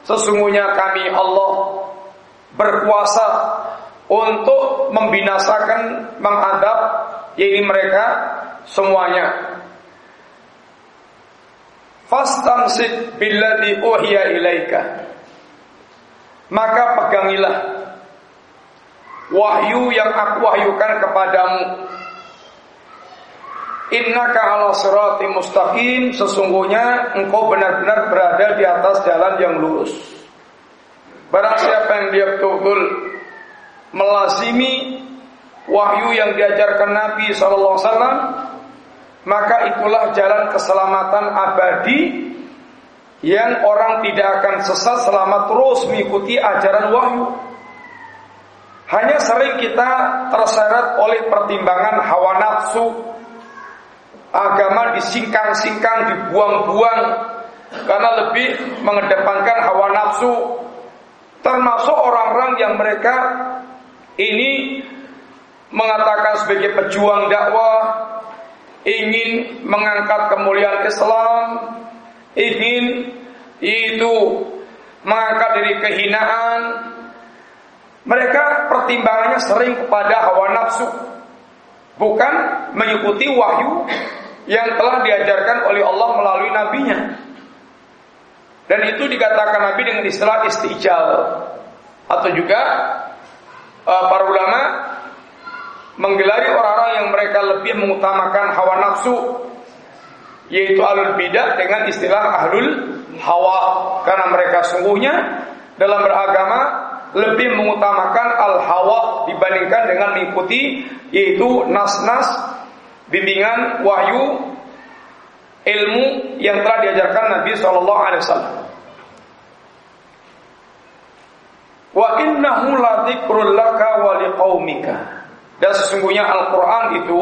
sesungguhnya kami Allah berkuasa untuk membinasakan menghadap yaitu mereka semuanya. Fastamsik billadhi uhiya ilaika. Maka pegangilah wahyu yang aku wahyukan kepadamu Innaka ala sirati mustaqim Sesungguhnya engkau benar-benar berada di atas jalan yang lurus. Barang siapa yang dia betul-betul Melazimi Wahyu yang diajarkan Nabi SAW Maka itulah jalan keselamatan abadi Yang orang tidak akan sesat selama terus mengikuti ajaran wahyu. Hanya sering kita terseret oleh pertimbangan hawa nafsu agama disingkang-singkang, dibuang-buang karena lebih mengedepankan hawa nafsu. Termasuk orang-orang yang mereka ini mengatakan sebagai pejuang dakwah, ingin mengangkat kemuliaan Islam, ingin itu mengangkat dari kehinaan. Mereka pertimbangannya sering kepada hawa nafsu, bukan mengikuti wahyu yang telah diajarkan oleh Allah melalui nabinya. Dan itu dikatakan Nabi dengan istilah istijal atau juga uh, para ulama menggelari orang-orang yang mereka lebih mengutamakan hawa nafsu yaitu alul bidah dengan istilah ahlul hawa karena mereka sungguhnya dalam beragama lebih mengutamakan al hawa dibandingkan dengan mengikuti yaitu nas-nas bimbingan wahyu ilmu yang telah diajarkan Nabi Shallallahu Alaihi Wasallam. Wa innahu laka wa. Dan sesungguhnya Al-Qur'an itu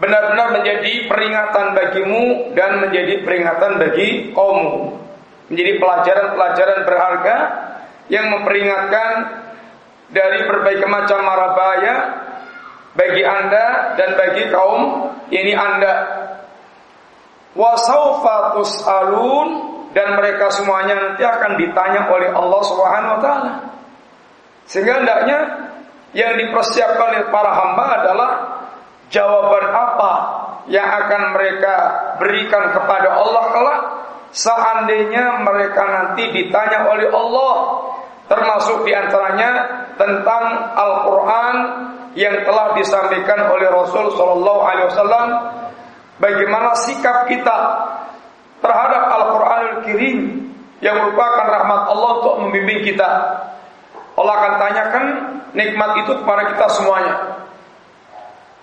benar-benar menjadi peringatan bagimu dan menjadi peringatan bagi kaummu. Menjadi pelajaran-pelajaran berharga yang memperingatkan dari berbagai macam mara bahaya bagi Anda dan bagi kaum ini Anda. Wasaufa tus'alun dan mereka semuanya nanti akan ditanya oleh Allah Subhanahu wa taala. Sehingga hendaknya yang dipersiapkan oleh para hamba adalah jawaban apa yang akan mereka berikan kepada Allah kelak seandainya mereka nanti ditanya oleh Allah termasuk di antaranya tentang Al-Quran yang telah disampaikan oleh Rasul Shallallahu Alaihi Wasallam bagaimana sikap kita terhadap Al-Qur'anul Karim yang merupakan rahmat Allah untuk membimbing kita. Allah akan tanyakan nikmat itu kepada kita semuanya.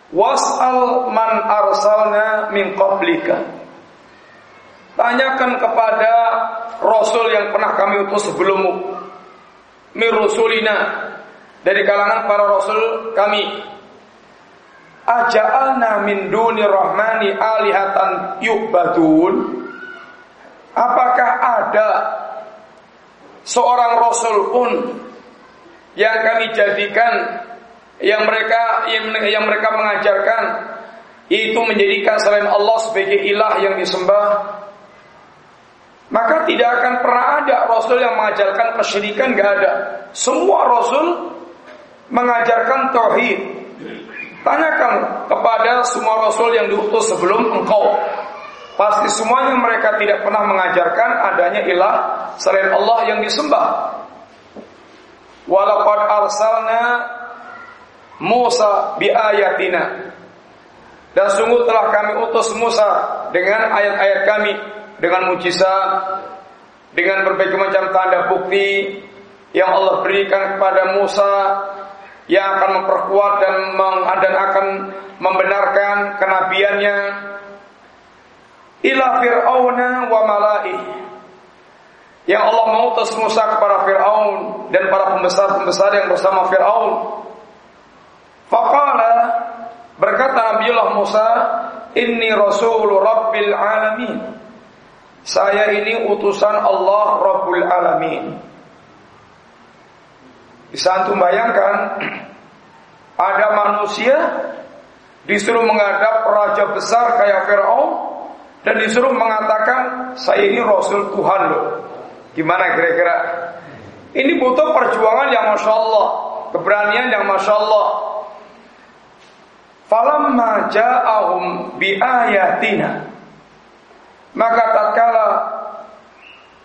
Was'al man arsalna min qablika. Tanyakan kepada rasul yang pernah kami utus sebelummu. Mirusulina dari kalangan para rasul kami. Aja'alna min duni rahmani alihatan yubadun. Apakah ada seorang rasul pun yang kami jadikan yang mereka yang, yang mereka mengajarkan itu menjadikan selain Allah sebagai ilah yang disembah maka tidak akan pernah ada rasul yang mengajarkan kesyirikan gak ada semua rasul mengajarkan tauhid. Tanyakan kepada semua rasul yang diutus sebelum engkau. Pasti semuanya mereka tidak pernah mengajarkan adanya ilah selain Allah yang disembah. Walaqad arsalna Musa bi ayatina. Dan sungguh telah kami utus Musa dengan ayat-ayat kami, dengan mujizat, dengan berbagai macam tanda bukti yang Allah berikan kepada Musa yang akan memperkuat dan, dan akan membenarkan kenabiannya ila fir'auna wa malaih yang Allah mengutus Musa kepada Fir'aun dan para pembesar-pembesar yang bersama Fir'aun Faqala berkata Nabiullah Musa, "Inni rasul rabbil alamin." Saya ini utusan Allah Rabbul Alamin. Bisa antum bayangkan ada manusia disuruh menghadap raja besar kayak Firaun dan disuruh mengatakan saya ini rasul Tuhan loh. Gimana kira-kira? Ini butuh perjuangan yang masya Allah, keberanian yang masya Allah, Falamma ja'ahum biayatina maka tatkala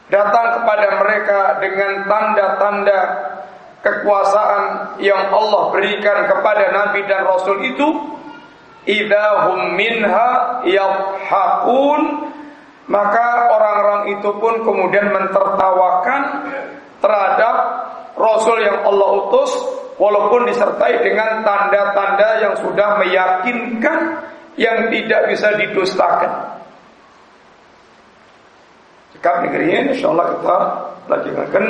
datang kepada mereka dengan tanda-tanda kekuasaan yang Allah berikan kepada nabi dan rasul itu idahum minha yadhakun maka orang-orang itu pun kemudian mentertawakan terhadap rasul yang Allah utus walaupun disertai dengan tanda-tanda yang sudah meyakinkan yang tidak bisa didustakan. Cekap negeri ini insya Allah kita lanjutkan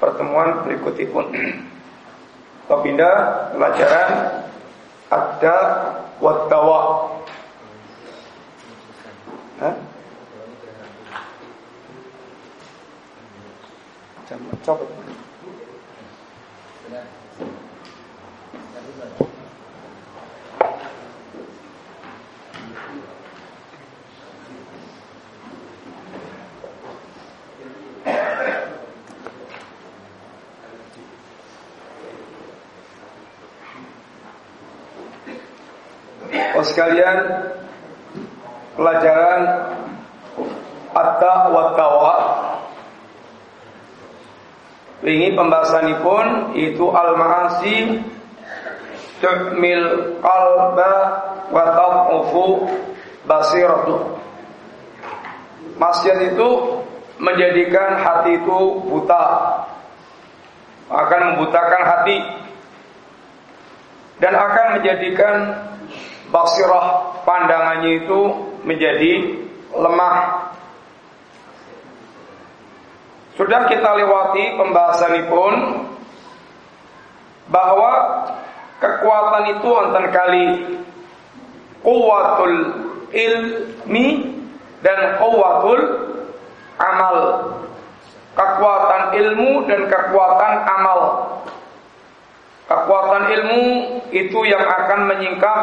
pertemuan berikut pun. Pindah pelajaran ada? Coba. Oh sekalian pelajaran at-ta'wa Wingi pun itu al-ma'asi tu'mil qalba wa tad'ufu basiratu. Maksiat itu menjadikan hati itu buta. Akan membutakan hati dan akan menjadikan basirah pandangannya itu menjadi lemah sudah kita lewati pembahasan ini pun bahwa kekuatan itu antar kali kuwatul ilmi dan kuwatul amal. Kekuatan ilmu dan kekuatan amal. Kekuatan ilmu itu yang akan menyingkap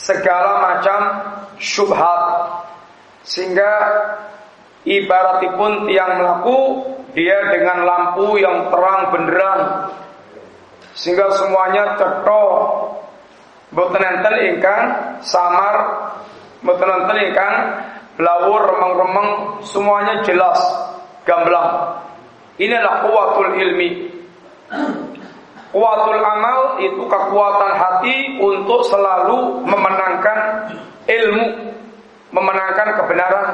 segala macam syubhat. Sehingga Ibaratipun tiang melaku dia dengan lampu yang terang benderang. Sehingga semuanya cetok boten enten ingkang samar boten enten ingkang lawur remeng-remeng semuanya jelas gamblang. Inilah kuatul ilmi kuatul amal itu kekuatan hati untuk selalu memenangkan ilmu memenangkan kebenaran.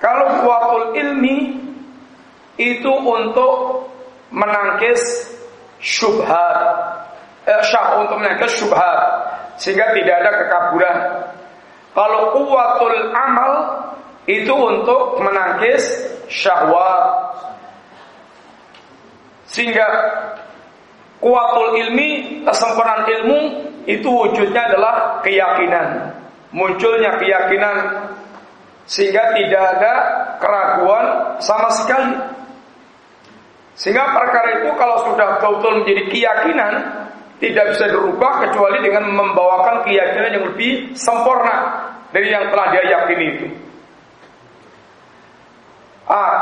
Kalau kuatul ilmi itu untuk menangkis syubhat, eh, syah untuk menangkis syubhat sehingga tidak ada kekaburan. Kalau kuatul amal itu untuk menangkis syahwat. Sehingga kuatul ilmi, kesempurnaan ilmu itu wujudnya adalah keyakinan. Munculnya keyakinan sehingga tidak ada keraguan sama sekali. Sehingga perkara itu kalau sudah betul-betul menjadi keyakinan tidak bisa dirubah kecuali dengan membawakan keyakinan yang lebih sempurna dari yang telah dia yakini itu. Ah,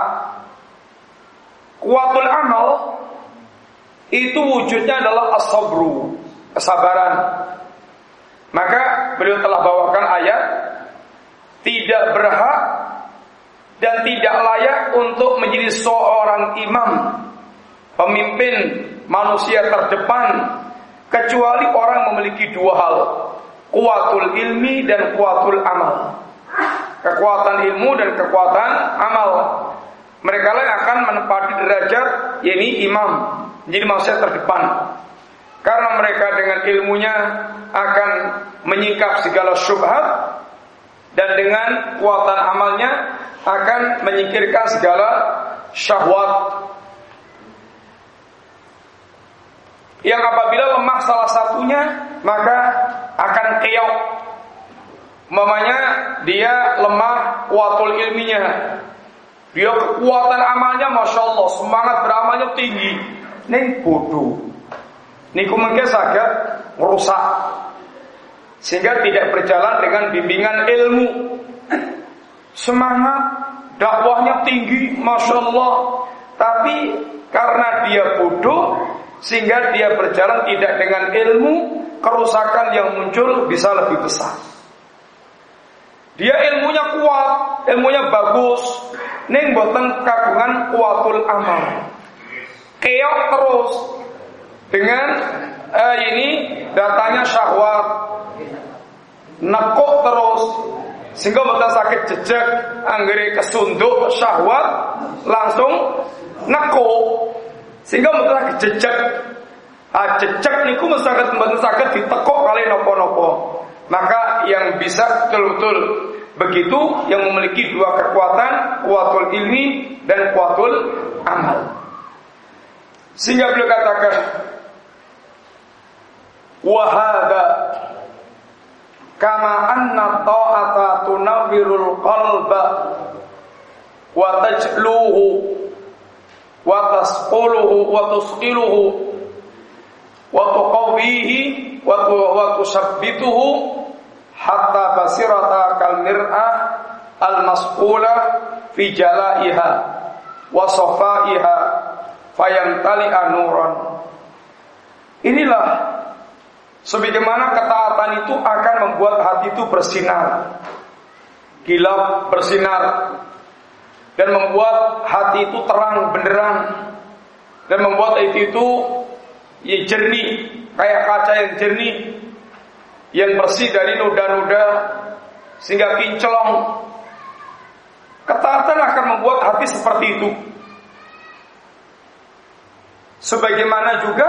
kuatul amal itu wujudnya adalah as-sabru, kesabaran. Maka beliau telah bawakan ayat tidak berhak dan tidak layak untuk menjadi seorang imam, pemimpin manusia terdepan kecuali orang memiliki dua hal, kuatul ilmi dan kuatul amal kekuatan ilmu dan kekuatan amal. Mereka yang akan menempati derajat yakni imam, menjadi manusia terdepan. Karena mereka dengan ilmunya akan menyingkap segala syubhat dan dengan kekuatan amalnya akan menyingkirkan segala syahwat. Yang apabila lemah salah satunya maka akan keok Mamanya dia lemah kuatul ilminya. Dia kekuatan amalnya Masya Allah Semangat beramalnya tinggi Ini bodoh. Niku mungkin sakit merusak Sehingga tidak berjalan dengan bimbingan ilmu. Semangat. Dakwahnya tinggi Masya Allah Tapi karena dia bodoh Sehingga dia berjalan tidak dengan ilmu Kerusakan yang muncul bisa lebih besar. Dia ilmunya kuat, ilmunya bagus. Neng boten kagungan kuatul amal. Keok terus dengan eh, ini datanya syahwat. Nekuk terus sehingga boten sakit jejak anggere kesunduk syahwat langsung nekuk sehingga boten sakit jejak. Ah jejak niku sakit boten sakit ditekuk kali nopo-nopo. Maka yang bisa betul-betul begitu yang memiliki dua kekuatan, kuatul ilmi dan kuatul amal. Sehingga beliau katakan, wahada kama anna ta'ata tunawwirul qalba wa tajluhu wa tasquluhu wa tusqiluhu wa tuqawwihi wa tusabbituhu hatta basirata kal mir'ah al masqula fi jalaiha wa safaiha fayantali anuran inilah sebagaimana ketaatan itu akan membuat hati itu bersinar kilap bersinar dan membuat hati itu terang benderang dan membuat hati itu ya jernih kayak kaca yang jernih yang bersih dari noda-noda sehingga kinclong. Ketaatan akan membuat hati seperti itu. Sebagaimana juga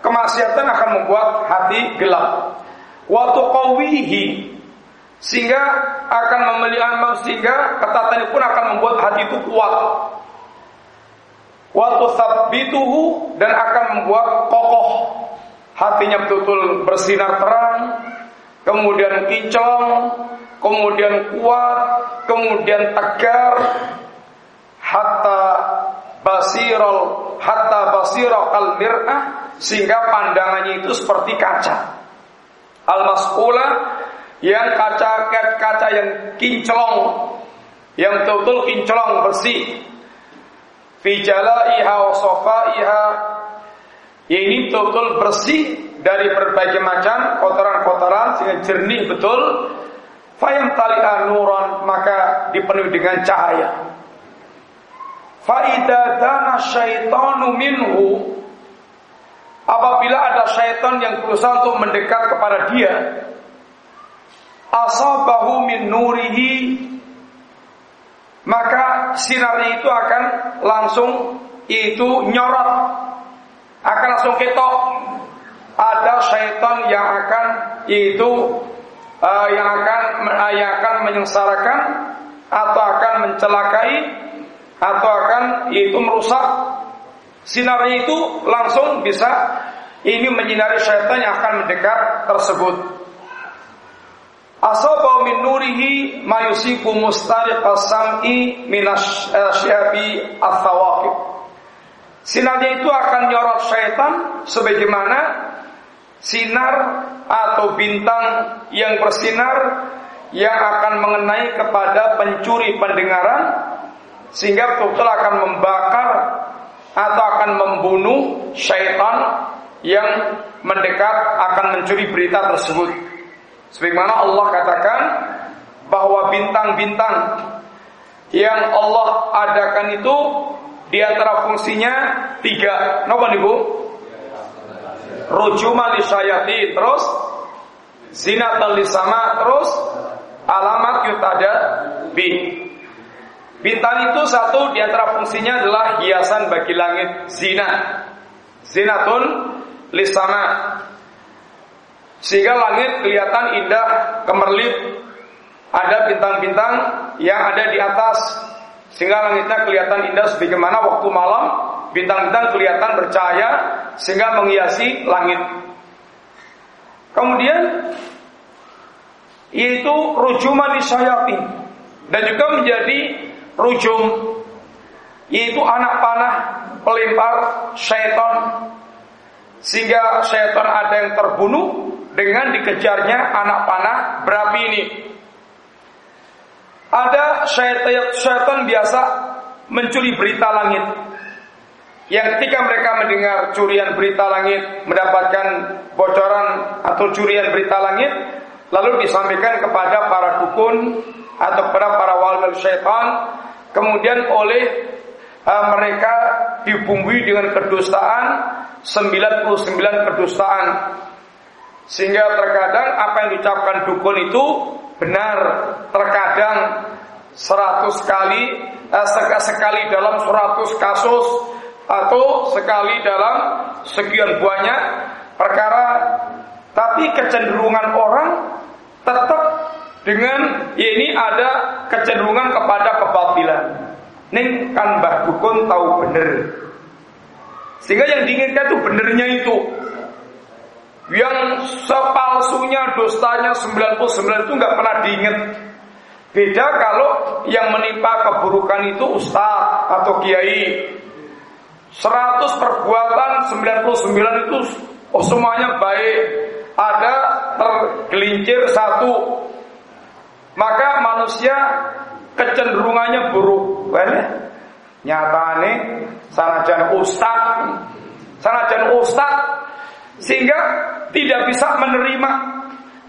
kemaksiatan akan membuat hati gelap. Waktu kawihi sehingga akan memilih sehingga ketaatan itu pun akan membuat hati itu kuat. Waktu sabituhu dan akan membuat kokoh hatinya betul-betul bersinar terang, kemudian kinclong, kemudian kuat, kemudian tegar, hatta basirol, hatta basirol al mir'ah, sehingga pandangannya itu seperti kaca. Al mas'ula yang kaca kaca yang kinclong, yang betul-betul kinclong bersih. Fi jalaiha wa safaiha ini betul-betul bersih dari berbagai macam kotoran-kotoran sehingga jernih betul. Fayam tali nuron maka dipenuhi dengan cahaya. Faida dana syaitanu minhu apabila ada syaitan yang berusaha untuk mendekat kepada dia asabahu min nurihi maka sinarnya itu akan langsung itu nyorot akan langsung ketok. Ada syaitan yang akan itu uh, yang akan uh, yang akan menyengsarakan atau akan mencelakai atau akan itu merusak sinarnya itu langsung bisa ini menyinari syaitan yang akan mendekat tersebut Asaba min nurihi ma yusiku mustariq as-sam'i minasyabi ats-thawaqib. Sinarnya itu akan nyorot syaitan sebagaimana sinar atau bintang yang bersinar yang akan mengenai kepada pencuri pendengaran sehingga betul akan membakar atau akan membunuh syaitan yang mendekat akan mencuri berita tersebut. Sebagaimana Allah katakan bahwa bintang-bintang yang Allah adakan itu di antara fungsinya tiga. Napa niku? Rujuma lisyayatin, terus zinatan lisama, terus alamat yutada bi. Bintang itu satu di antara fungsinya adalah hiasan bagi langit zina. Zinatun lisama sehingga langit kelihatan indah, kemerlip. Ada bintang-bintang yang ada di atas. Sehingga langitnya kelihatan indah sebagaimana waktu malam bintang-bintang kelihatan bercahaya sehingga menghiasi langit. Kemudian yaitu rujuman syayatin dan juga menjadi rujum yaitu anak panah pelempar syaitan sehingga syaitan ada yang terbunuh dengan dikejarnya anak panah berapi ini. Ada syaitan biasa mencuri berita langit. Yang ketika mereka mendengar curian berita langit, mendapatkan bocoran atau curian berita langit, lalu disampaikan kepada para dukun atau kepada para wali syaitan, kemudian oleh uh, mereka dibumbui dengan kedustaan 99 kedustaan. Sehingga terkadang apa yang diucapkan dukun itu benar, terkadang seratus kali eh, sekali dalam seratus kasus atau sekali dalam sekian banyak perkara. Tapi kecenderungan orang tetap dengan ini ada kecenderungan kepada kebatilan. Ning kan Mbah Dukun tahu bener. Sehingga yang diinginkan itu benernya itu yang sepalsunya dostanya 99 itu nggak pernah diingat. Beda kalau yang menimpa keburukan itu ustaz atau kiai. 100 perbuatan 99 itu oh semuanya baik. Ada tergelincir satu. Maka manusia kecenderungannya buruk. Well, nyatane sanajan ustaz sanajan ustaz sehingga tidak bisa menerima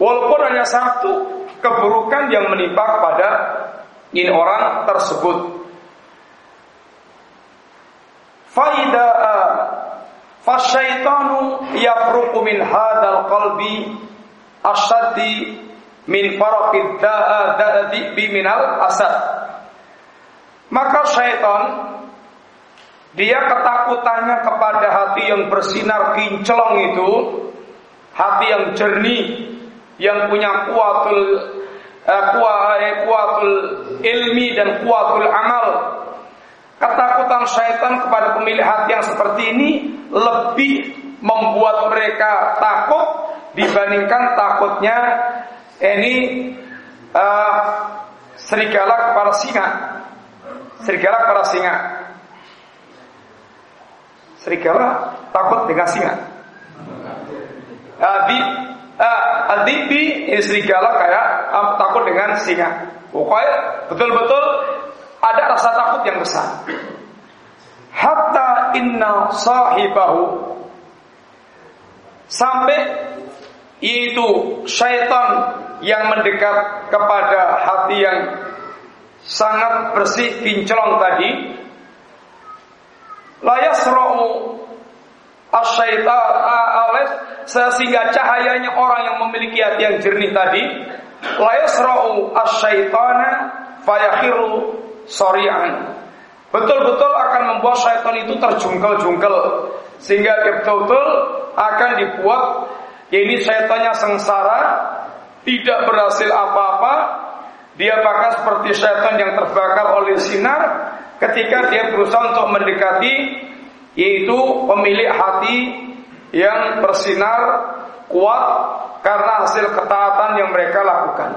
walaupun hanya satu keburukan yang menimpa kepada ini orang tersebut. Faida fasyaitanu yafruqu min hadal qalbi asyaddi min minal asad. Maka syaitan dia ketakutannya kepada hati yang bersinar kinclong itu, hati yang jernih, yang punya kuatul uh, kuatul ilmi dan kuatul amal. Ketakutan syaitan kepada pemilik hati yang seperti ini lebih membuat mereka takut dibandingkan takutnya ini uh, serigala kepada singa. Serigala kepada singa. Serigala takut dengan singa. Adi uh, ini serigala kayak uh, takut dengan singa. Pokoknya betul-betul ada rasa takut yang besar. Hatta inna sahibahu sampai itu syaitan yang mendekat kepada hati yang sangat bersih kinclong tadi la yasra'u asyaitan sehingga cahayanya orang yang memiliki hati yang jernih tadi la yasra'u asyaitana fayakhiru sorian. Betul-betul akan membuat syaitan itu terjungkel-jungkel sehingga betul-betul akan dibuat ini syaitannya sengsara, tidak berhasil apa-apa, dia bahkan seperti syaitan yang terbakar oleh sinar ketika dia berusaha untuk mendekati yaitu pemilik hati yang bersinar kuat karena hasil ketaatan yang mereka lakukan.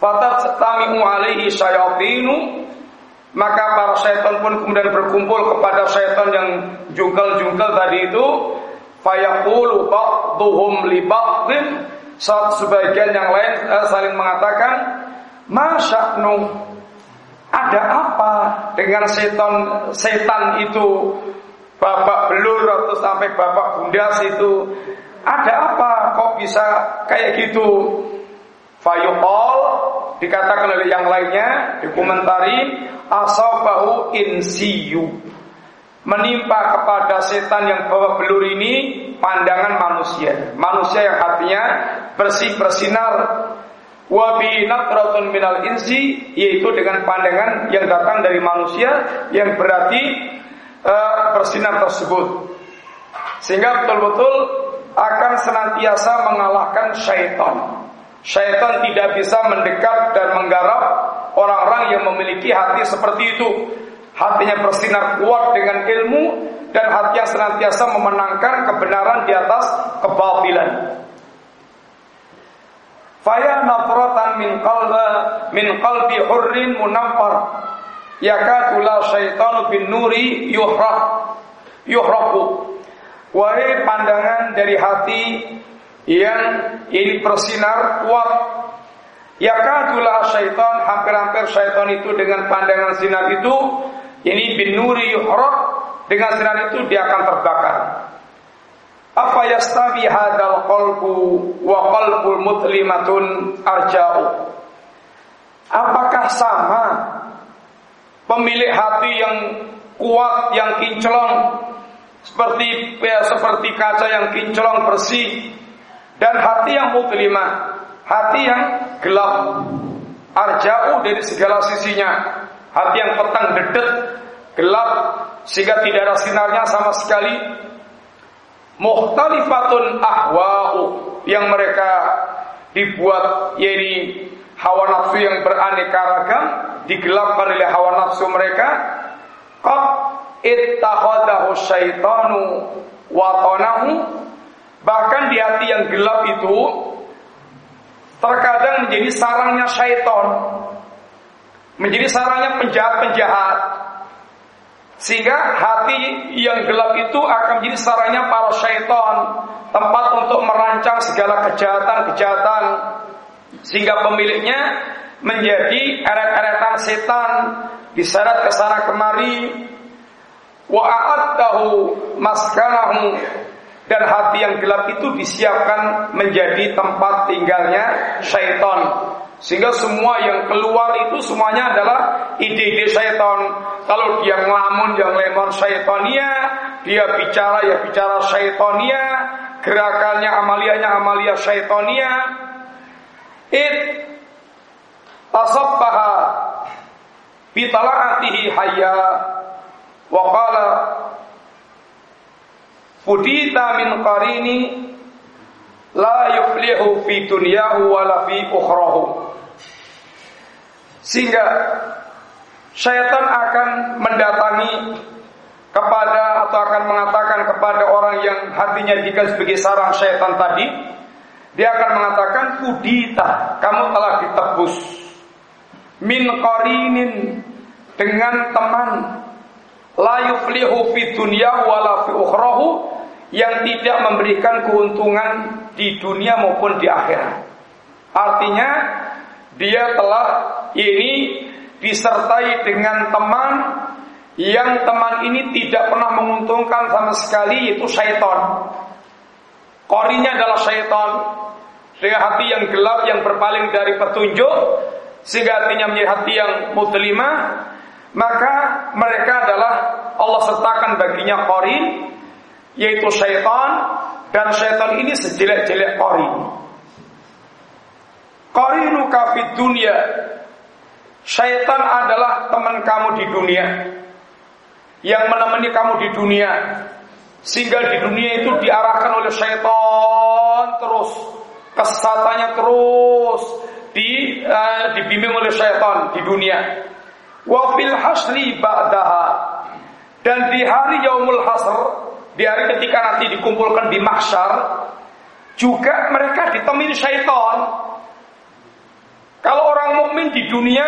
Fatat tamimu alaihi syayatinu maka para syaitan pun kemudian berkumpul kepada syaitan yang jungkel-jungkel tadi itu fayaqulu ba'dhum li ba'dhin saat sebagian yang lain eh, saling mengatakan masya'nu ada apa dengan setan setan itu? Bapak belur atau sampai bapak bundas itu ada apa? Kok bisa kayak gitu? Fayuqal dikatakan oleh yang lainnya dikomentari asabahu insiyu menimpa kepada setan yang bawa belur ini pandangan manusia. Manusia yang hatinya bersih bersinar wabi natratun minal insi yaitu dengan pandangan yang datang dari manusia yang berarti uh, bersinar tersebut. Sehingga betul-betul akan senantiasa mengalahkan syaitan. Syaitan tidak bisa mendekat dan menggarap orang-orang yang memiliki hati seperti itu. Hatinya bersinar kuat dengan ilmu dan hati yang senantiasa memenangkan kebenaran di atas kebatilan. Faya nafratan min qalba min qalbi hurrin munaffar. Yakatu la syaitanu bin nuri yuhraq yuhraqu Wahai pandangan dari hati yang ini bersinar kuat. Ya kadulah syaitan hampir-hampir syaitan itu dengan pandangan sinar itu ini bin nuri yuhraq dengan sinar itu dia akan terbakar. Apa yastawi hadal qalbu wa qalbul mutlimatun arja'u? Apakah sama pemilik hati yang kuat yang kinclong seperti ya, seperti kaca yang kinclong bersih dan hati yang mutlimah hati yang gelap arja'u dari segala sisinya hati yang petang dedet gelap sehingga tidak ada sinarnya sama sekali. Muhtalifatun ahwa'u yang mereka dibuat yaitu hawa nafsu yang beraneka ragam digelapkan oleh hawa nafsu mereka. Qad ittakhadahu syaitanu wa bahkan di hati yang gelap itu terkadang menjadi sarangnya syaitan menjadi sarangnya penjahat-penjahat sehingga hati yang gelap itu akan menjadi sarangnya para syaitan. Tempat untuk merancang segala kejahatan-kejahatan sehingga pemiliknya menjadi eret-eretan setan. Diseret ke sana kemari. Wa a'addahu maskanahu. Dan hati yang gelap itu disiapkan menjadi tempat tinggalnya syaitan sehingga semua yang keluar itu semuanya adalah ide-ide syaitan. Kalau dia ngelamun yang lemon syaitania dia bicara ya bicara syaitania gerakannya amalianya amalia syaitania. It tasabbaha bitala'atihi hayya. Wa qala Fudita min qarini la yuflihu fi dunyahu wala fi ukhrahu. Sehingga syaitan akan mendatangi kepada atau akan mengatakan kepada orang yang hatinya dikan sebagai sarang syaitan tadi, dia akan mengatakan fudita, kamu telah ditebus min qarinin dengan teman la yuflihu fi dunya wala fi ukhrahu yang tidak memberikan keuntungan di dunia maupun di akhirat. Artinya dia telah ini disertai dengan teman yang teman ini tidak pernah menguntungkan sama sekali yaitu syaitan. Korinya adalah syaitan dengan hati yang gelap yang berpaling dari petunjuk sehingga hatinya menjadi hati yang muslimah maka mereka adalah Allah sertakan baginya korin yaitu syaitan dan syaitan ini sejelek-jelek kori. Qarinuka fid dunia. Syaitan adalah teman kamu di dunia. Yang menemani kamu di dunia. Sehingga di dunia itu diarahkan oleh syaitan terus. Kesatannya terus di uh, dibimbing oleh syaitan di dunia. Wa fil hasri ba'daha. Dan di hari yaumul hasr, di hari ketika nanti dikumpulkan di mahsyar, juga mereka ditemani syaitan. Kalau orang mukmin di dunia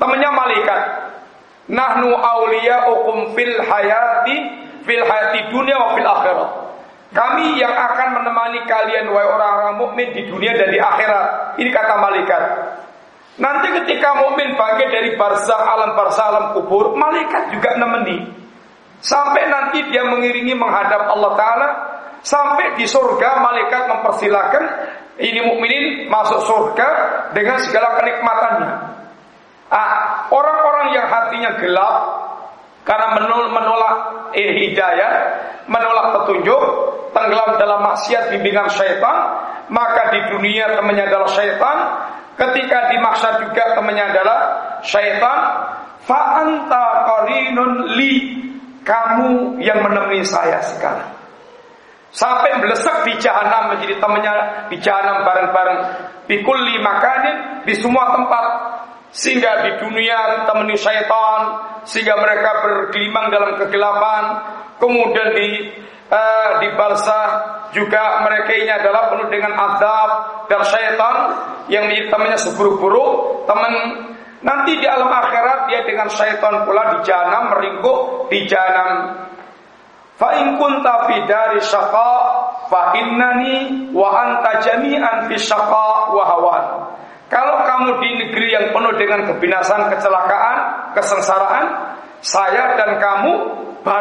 temannya malaikat. Nahnu awliya'ukum fil hayati fil hayati dunia wa fil akhirat. Kami yang akan menemani kalian wahai orang-orang mukmin di dunia dan di akhirat. Ini kata malaikat. Nanti ketika mukmin bangkit dari barzah alam barzah alam kubur, malaikat juga nemeni. Sampai nanti dia mengiringi menghadap Allah Taala, sampai di surga malaikat mempersilahkan ini mukminin masuk surga dengan segala kenikmatannya. Ah, orang-orang yang hatinya gelap karena menolak eh, hidayah, menolak petunjuk, tenggelam dalam maksiat bimbingan syaitan, maka di dunia temannya adalah syaitan, ketika di mahsyar juga temannya adalah syaitan, fa anta li kamu yang menemani saya sekarang. Sampai melesak di jahanam menjadi temannya di jahanam bareng-bareng. Bikulli makanin di semua tempat. Sehingga di dunia temani syaitan. Sehingga mereka bergelimang dalam kegelapan. Kemudian di uh, di balsa juga mereka ini adalah penuh dengan adab dan syaitan yang menjadi temannya seburuk-buruk teman nanti di alam akhirat dia dengan syaitan pula di jahanam meringkuk di jahanam Fa in kunta fi dari syaqa fa innani wa anta jami'an fi syaqa wa hawan. Kalau kamu di negeri yang penuh dengan kebinasan, kecelakaan, kesengsaraan, saya dan kamu